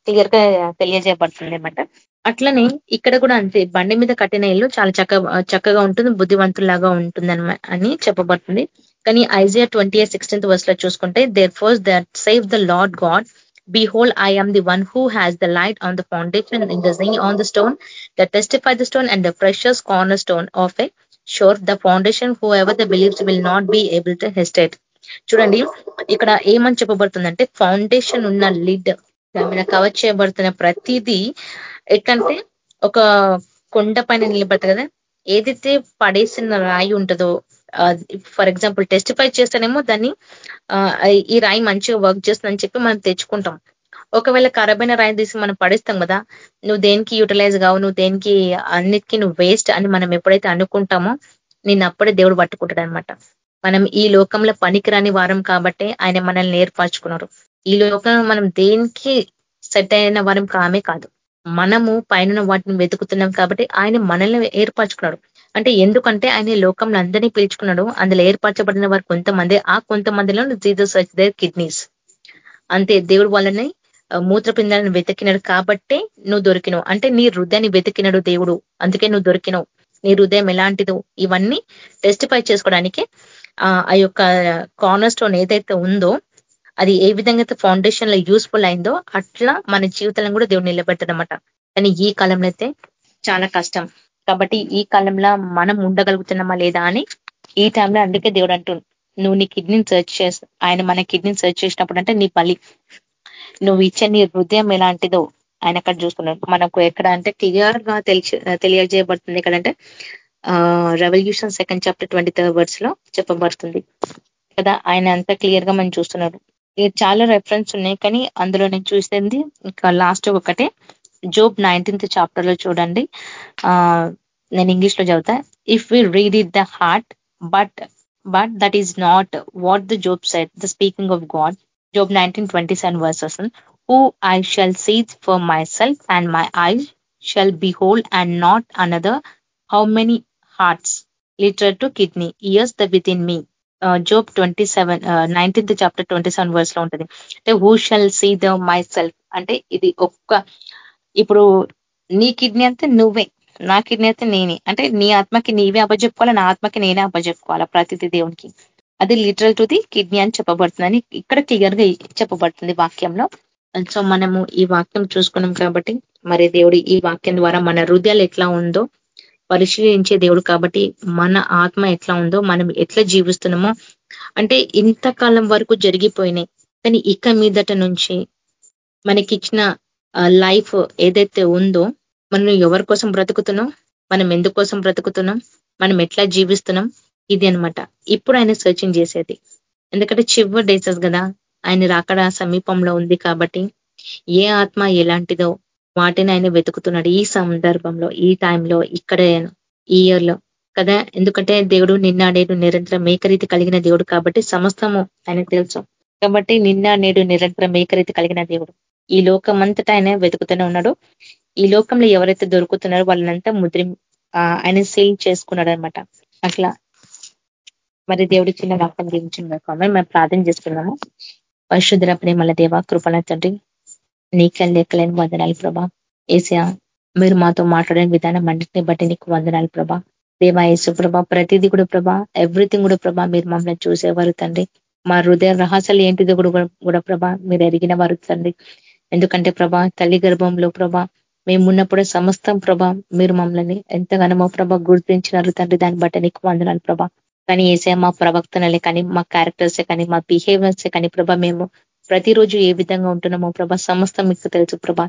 క్లియర్గా తెలియజేయబడుతుంది అనమాట అట్లనే ఇక్కడ కూడా అంతే బండి మీద కట్టిన ఇల్లు చాలా చక్క చక్కగా ఉంటుంది బుద్ధివంతులాగా ఉంటుంది అని చెప్పబడుతుంది. కానీ ఐజియా ట్వంటీ సిక్స్టీన్త్ వర్స్లో చూసుకుంటే there force that save the Lord God Behold, I am the one who has the light on the foundation in the zinc on the stone, that testify the stone and the precious cornerstone of a sure the foundation whoever the believes will not be able to hesitate. చూడండి ఇక్కడ ఏమని చెప్పబడుతుందంటే foundation ఉన్న lid దాని మీద cover చేయబడుతున్న ప్రతిదీ ఎట్లంటే ఒక కొండ పైన నిలబడుతుంది కదా ఏదైతే పడేసిన రాయి ఉంటుందో ఫర్ ఎగ్జాంపుల్ టెస్టిఫై చేస్తేనేమో దాన్ని ఈ రాయి మంచిగా వర్క్ చేస్తుందని చెప్పి మనం తెచ్చుకుంటాం. ఒకవేళ ఖరాబైన రాయి తీసి మనం పడేస్తాం కదా నువ్వు దేనికి యూటిలైజ్ కావు నువ్వు దేనికి అన్నిటికీ నువ్వు వేస్ట్ అని మనం ఎప్పుడైతే అనుకుంటామో నేను అప్పుడే దేవుడు పట్టుకుంటాడు అనమాట మనం ఈ లోకంలో పనికిరాని వారం కాబట్టి ఆయన మనల్ని ఏర్పరచుకున్నారు. ఈ లోకంలో మనం దేనికి సెట్ అయిన వారం కామే కాదు. మనము పైన వాటిని వెతుకుతున్నాం కాబట్టి ఆయన మనల్ని ఏర్పరచుకున్నాడు. అంటే ఎందుకంటే ఆయన లోకంలో అందరినీ పిలుచుకున్నాడు. అందులో ఏర్పరచబడిన వారు కొంతమంది. ఆ కొంతమందిలో జీజస్ దేర్ కిడ్నీస్. అంతే దేవుడు వాళ్ళని మూత్రపిండాలను వెతికినాడు కాబట్టే నువ్వు దొరికినవు. అంటే నీ హృదయాన్ని వెతికినాడు దేవుడు. అందుకే నువ్వు దొరికినవు. నీ హృదయం ఎలాంటిదో. ఇవన్నీ టెస్టిఫై చేసుకోవడానికి ఆ యొక్క కార్నర్ స్టోన్ ఏదైతే ఉందో అది ఏ విధంగా అయితే ఫౌండేషన్లో యూస్ఫుల్ అయిందో అట్లా మన జీవితాలను కూడా దేవుడు నిలబెట్టడమాట కానీ ఈ కాలంలో అయితే చాలా కష్టం. కాబట్టి ఈ కాలంలో మనం ఉండగలుగుతున్నామా లేదా అని ఈ టైంలో అందుకే దేవుడు అంటు నువ్వు నీ కిడ్నీని సెర్చ్ చేసి ఆయన మన కిడ్నీని సెర్చ్ చేసినప్పుడు అంటే నీ బలి. నువ్వు ఇచ్చే నీ హృదయం ఎలాంటిదో ఆయన అక్కడ చూసుకున్నాడు. మనకు ఎక్కడ అంటే క్లియర్గా తెలియజేయబడుతుంది ఎక్కడంటే revolution second chapter twenty third వర్డ్స్లో చెప్పబడుతుంది. కదా ఆయన అంతా క్లియర్గా మనం చూస్తున్నాడు. చాలా రెఫరెన్స్ ఉన్నాయి కానీ అందులో నేను చూసింది ఇంకా లాస్ట్ ఒకటే. జోబ్ నైన్టీన్త్ చాప్టర్లో చూడండి. నేను ఇంగ్లీష్లో చదువుతా. If we read it the heart but but that is not what the Job set the speaking of God Job nineteen twenty seven verses who I shall see for myself and my I shall behold and not another how many hearts litre to kidney years the within me Job twenty seven nineteenth chapter twenty seven వర్స్లో ఉంటుంది. అంటే who shall see the myself అంటే ఇది ఒక్క ఇప్పుడు నీ kidney అంతా నువ్వే. నా కిడ్నీ అయితే నేనే. అంటే నీ ఆత్మకి నీవే అప్పచెప్పుకోవాలా నా ఆత్మకి నేనే అప్పచెప్పుకోవాలా ప్రతిది దేవునికి? అది లిటరల్ టు ది కిడ్నీ అని చెప్పబడుతుందని ఇక్కడ క్లియర్గా చెప్పబడుతుంది వాక్యంలో. సో మనము ఈ వాక్యం చూసుకున్నాం కాబట్టి మరి దేవుడు ఈ వాక్యం ద్వారా మన హృదయాలు ఎట్లా ఉందో పరిశీలించే దేవుడు కాబట్టి మన ఆత్మ ఎట్లా ఉందో మనం ఎట్లా జీవిస్తున్నామో. అంటే ఇంతకాలం వరకు జరిగిపోయినాయి. కానీ ఇక మీదట నుంచి మనకిచ్చిన లైఫ్ ఏదైతే ఉందో మనం ఎవరి కోసం బ్రతుకుతున్నాం? మనం ఎందుకోసం బ్రతుకుతున్నాం? మనం ఎట్లా జీవిస్తున్నాం? ఇది అనమాట ఇప్పుడు ఆయన సర్చింగ్ చేసేది. ఎందుకంటే చివరి డేసెస్ కదా ఆయన రాకడ సమీపంలో ఉంది కాబట్టి ఏ ఆత్మ ఎలాంటిదో వాటిని ఆయన వెతుకుతున్నాడు ఈ సందర్భంలో ఈ టైంలో ఇక్కడ ఈ ఇయర్లో. కదా? ఎందుకంటే దేవుడు నిన్న నేడు నిరంతరం మేకరీతి కలిగిన దేవుడు కాబట్టి సమస్తము ఆయనకు తెలుసు. కాబట్టి నిన్న నేడు నిరంతరం మేకరీతి కలిగిన దేవుడు. ఈ లోకం అంతటా ఆయన వెతుకుతూనే ఉన్నాడు. ఈ లోకంలో ఎవరైతే దొరుకుతున్నారో వాళ్ళనంతా ముద్రి ఆయన సీల్ చేసుకున్నాడు అనమాట అట్లా. మరి దేవుడి చిన్న వాక్యం దీవించిన మేము ప్రార్థన చేస్తున్నాము. పరిశుద్ధుల ప్రేమల దేవ కృపణ తండ్రి నీకే లెక్కలేని వందనాలు ప్రభా. ఏసియా మీరు మాతో మాట్లాడిన విధానం అన్నింటిని బట్టి నీకు వందనాలు ప్రభా. దేవా యేసు ప్రభా ప్రతిదీ కూడా ప్రభా ఎవ్రీథింగ్ కూడా ప్రభా మీరు మమ్మల్ని చూసేవారు తండ్రి. మా హృదయ రహస్యాలు ఏంటిదో కూడా ప్రభా మీరు ఎరిగిన వారు తండ్రి. ఎందుకంటే ప్రభా తల్లి గర్భంలో ప్రభా మేమున్నప్పుడే సమస్తం ప్రభా మీరు మమ్మల్ని ఎంతగానో ప్రభా గుర్తించినారు తండ్రి దాన్ని బట్టి నీకు వందనాలు ప్రభా. కానీ ఏసే మా ప్రవక్తనలే కానీ మా క్యారెక్టర్సే కానీ మా బిహేవియర్సే కానీ ప్రభా మేము ప్రతిరోజు ఏ విధంగా ఉంటున్నామో ప్రభా సమస్తం మీకు తెలుసు ప్రభా.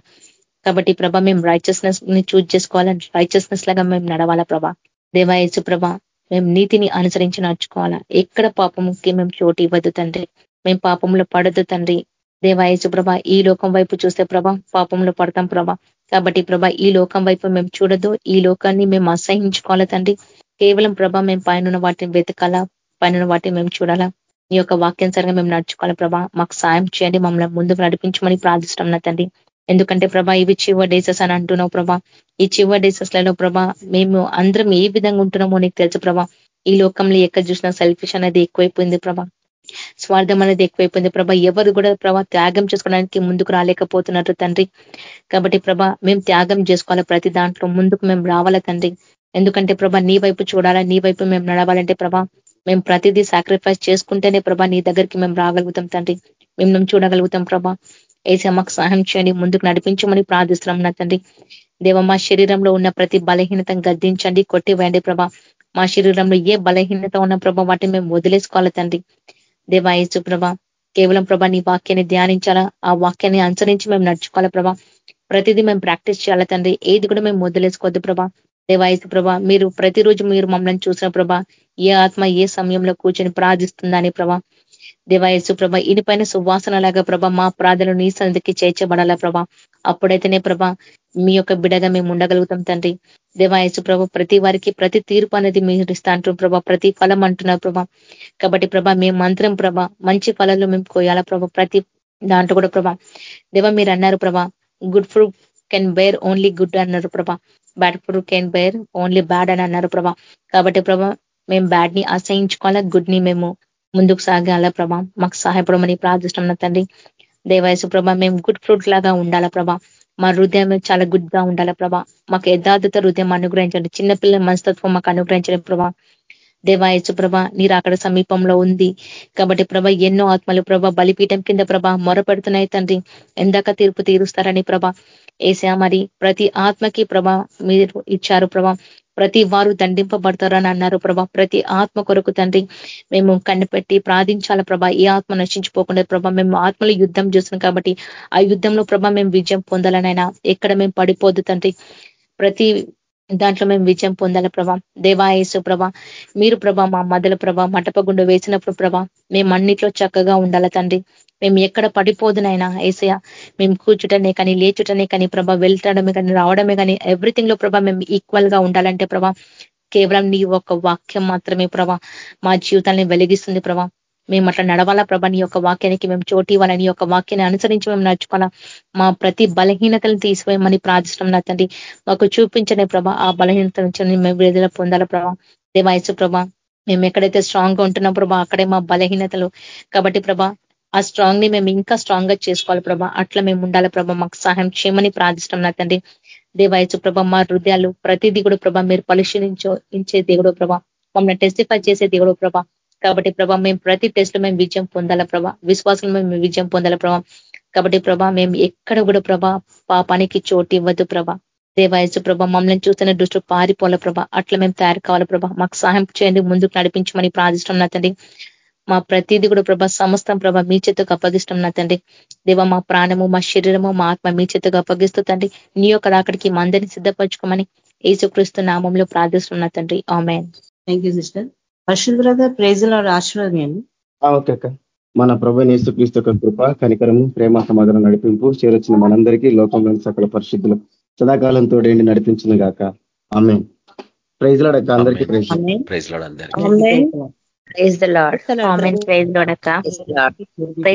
కాబట్టి ప్రభా మేము రైచస్నెస్ని చూజ్ చేసుకోవాలని రైచస్నెస్ లాగా మేము నడవాలా ప్రభా. దేవాయసు ప్రభా మేము నీతిని అనుసరించి నడుచుకోవాలా. ఎక్కడ పాపంకి మేము చోటు ఇవ్వద్దు తండ్రి. మేము పాపంలో పడద్దు తండ్రి. దేవాయచు ప్రభ ఈ లోకం వైపు చూస్తే ప్రభ పాపంలో పడతాం ప్రభ. కాబట్టి ప్రభ ఈ లోకం వైపు మేము చూడదు ఈ లోకాన్ని మేము అసహించుకోవాలి తండ్రి? కేవలం ప్రభ మేము పైన వాటిని వెతకాలా? పైన వాటిని మేము చూడాలా? ఈ యొక్క వాక్యానుసారంగా మేము నడుచుకోవాలి ప్రభా? మాకు సాయం చేయండి మమ్మల్ని ముందుకు నడిపించమని ప్రార్థిస్తున్నాం తండ్రి. ఎందుకంటే ప్రభా ఇవి చివ డేసెస్ అని అంటున్నావు ప్రభా. ఈ చివ డేసెస్లలో ప్రభా మేము అందరం ఏ విధంగా ఉంటున్నామో నీకు తెలుసు ప్రభా. ఈ లోకంలో ఎక్కడ చూసినా సెల్ఫిష్ అనేది ఎక్కువైపోయింది ప్రభా. స్వార్థం అనేది ఎక్కువైపోయింది. ప్రభ ఎవరు కూడా ప్రభా త్యాగం చేసుకోవడానికి ముందుకు రాలేకపోతున్నారు తండ్రి. కాబట్టి ప్రభ మేము త్యాగం చేసుకోవాలి ప్రతి దాంట్లో. ముందుకు మేము రావాలా తండ్రి. ఎందుకంటే ప్రభ నీ వైపు చూడాలా నీ వైపు మేము నడవాలంటే ప్రభా మేము ప్రతిదీ సాక్రిఫైస్ చేసుకుంటేనే ప్రభా నీ దగ్గరికి మేము రాగలుగుతాం తండ్రి. మేము మేము చూడగలుగుతాం ప్రభా. ఏసీ మాకు సహాయం చేయండి ముందుకు నడిపించమని ప్రార్థిస్తున్నాం నా తండ్రి. దేవ మా శరీరంలో ఉన్న ప్రతి బలహీనతను గద్దించండి కొట్టివేయండి ప్రభా. మా శరీరంలో ఏ బలహీనత ఉన్న ప్రభా వాటిని మేము వదిలేసుకోవాలి తండ్రి. దేవాయసు ప్రభా కేవలం ప్రభా నీ వాక్యాన్ని ధ్యానించాలా? ఆ వాక్యాన్ని అనుసరించి మేము నడుచుకోవాలా ప్రభా? ప్రతిదీ మేము ప్రాక్టీస్ చేయాలా తండ్రి? ఏది కూడా మేము వదిలేసుకోవద్దు ప్రభా. దేవాయసు ప్రభా మీరు ప్రతిరోజు మీరు మమ్మల్ని చూసిన ప్రభా ఏ ఆత్మ ఏ సమయంలో కూర్చొని ప్రార్థిస్తుందని ప్రభా దేవాయసు ప్రభ ఇనిపైన సువాసన లాగా ప్రభ మా ప్రార్థనలు నీ సన్నిధికి చేర్చబడాలా ప్రభ. అప్పుడైతేనే ప్రభ మీ యొక్క బిడగా మేము ఉండగలుగుతాం తండ్రి. దేవాయసు ప్రభ ప్రతి వారికి ప్రతి తీర్పు అనేది మీరు ఇస్తా అంటున్నారు ప్రభా ప్రతి ఫలం అంటున్నారు ప్రభా. కాబట్టి ప్రభ మేము మంత్రం ప్రభ మంచి ఫలాలు మేము కోయాలా ప్రభ ప్రతి దాంట్లో కూడా ప్రభా. దేవ మీరు అన్నారు ప్రభా good fruit can bear only good అన్నారు ప్రభా. Bad fruit can bear only bad అని అన్నారు ప్రభా. కాబట్టి ప్రభా మేము బ్యాడ్ని అసహించుకోవాలా గుడ్ని మేము ముందుకు సాగాల ప్రభా. మాకు సహాయపడమని ప్రార్థిష్టం తండ్రి. దేవాయసు ప్రభా మేము గుడ్ ఫ్రూట్ లాగా ఉండాలా ప్రభా. మా హృదయం చాలా గుడ్గా ఉండాలా ప్రభా. మాకు యథార్థత హృదయం అనుగ్రహించండి. చిన్నపిల్లల మనస్తత్వం మాకు అనుగ్రహించండి ప్రభా. దేవాయచు ప్రభ నీరు అక్కడ సమీపంలో ఉంది. కాబట్టి ప్రభ ఎన్నో ఆత్మలు ప్రభ బలిపీఠం కింద ప్రభ మొరపెడుతున్నాయి తండ్రి. ఎందాక తీర్పు తీరుస్తారని ప్రభ. ఏసా మరి ప్రతి ఆత్మకి ప్రభా మీరు ఇచ్చారు ప్రభా. ప్రతి వారు దండింపబడతారని అన్నారు ప్రభా. ప్రతి ఆత్మ కొరకు తండ్రి మేము కనిపెట్టి ప్రార్థించాల ప్రభా. ఏ ఆత్మ నశించిపోకుండా ప్రభా మేము ఆత్మలు యుద్ధం చూస్తున్నాం కాబట్టి ఆ యుద్ధంలో ప్రభా మేము విజయం పొందాలనైనా ఎక్కడ మేము పడిపోద్దు తండ్రి. ప్రతి దాంట్లో మేము విజయం పొందాలి ప్రభా. దేవాయేసు ప్రభా మీరు ప్రభా మా మదల ప్రభా మటపగుండు వేసినప్పుడు ప్రభా మేము అన్నిట్లో చక్కగా ఉండాల తండ్రి. మేము ఎక్కడ పడిపోదునైనా ఏసయ మేము కూర్చుటనే కానీ లేచుటనే కానీ ప్రభా వెళ్ళటమే కానీ రావడమే కానీ ఎవ్రీథింగ్లో ప్రభా మేము ఈక్వల్గా ఉండాలంటే ప్రభా కేవలం నీ ఒక వాక్యం మాత్రమే ప్రభా మా జీవితాన్ని వెలిగిస్తుంది ప్రభా. మేము అట్లా నడవాలా ప్రభా నీ యొక్క వాక్యానికి మేము చోటు ఇవ్వాలని యొక్క వాక్యాన్ని అనుసరించి మేము నడుచుకోవాలా. మా ప్రతి బలహీనతలను తీసివేయమని ప్రార్థిస్తున్నాం నా తండ్రి. మాకు చూపించని ప్రభా ఆ బలహీనత నుంచి మేము విడుదల పొందాల ప్రభా. దేవాయసు ప్రభా మేము ఎక్కడైతే స్ట్రాంగ్గా ఉంటున్నాం ప్రభా అక్కడే మా బలహీనతలు. కాబట్టి ప్రభా ఆ స్ట్రాంగ్ని మేము ఇంకా స్ట్రాంగ్గా చేసుకోవాలి ప్రభా. అట్లా మేము ఉండాలి ప్రభా. మాకు సహాయం చేయమని ప్రార్థిష్టం నా తండ్రి. దేవాయచు ప్రభ మా హృదయాలు ప్రతిదీ కూడా ప్రభా మీరు పరిశీలించే దేవుడు ప్రభా. మమ్మల్ని టెస్టిఫై చేసే దేవుడు ప్రభా. కాబట్టి ప్రభా మేము ప్రతి టెస్ట్ మేము విజయం పొందాల ప్రభా. విశ్వాసం మేము విజయం పొందాల ప్రభా. కాబట్టి ప్రభా మేము ఎక్కడ కూడా ప్రభా పాపానికి చోటు ఇవ్వద్దు ప్రభా. దేవాయసు ప్రభ మమ్మల్ని చూస్తున్న దృష్టి పారిపోల ప్రభా. అట్లా మేము తయారు కావాలి ప్రభ. మాకు సహాయం చేయండి ముందుకు నడిపించమని ప్రార్థిష్టం నా తండ్రి. మా ప్రతిదీ కూడా ప్రభా సమస్తం ప్రభా మీ చేతకు అప్పగిష్టం నా తండ్రి. దేవ మా ప్రాణము మా శరీరము మా ఆత్మ మీ చేతకు అప్పగిస్తూ తండ్రి నీ యొక్క అక్కడికి మందని సిద్ధపరచుకోమని ఏసుక్రీస్తు నామంలో ప్రార్థిస్తున్నా తండ్రి. ఆమె థ్యాంక్ యూ సిస్టర్ పరిశుద్ధ బ్రదర్ ప్రైజ్లో ఆశీర్వాదం ఓకే అక్క. మన ప్రభు నేసుక్రీస్తు యొక్క కృప కనికరము ప్రేమ సమాధానం నడిపింపు చేరొచ్చిన మనందరికీ లోకంలోని సకల పరిశుద్ధులు సదాకాలం తోడేండి నడిపించిన గాక. ఆమె ప్రైజ్ లాడక్క అందరికీ ప్రైజ్ ప్రైజ్ లాడ్ అందరికీ. ప్రైజ్ ద లాడ్ ప్రైజ్ లోడక ప్రైజ్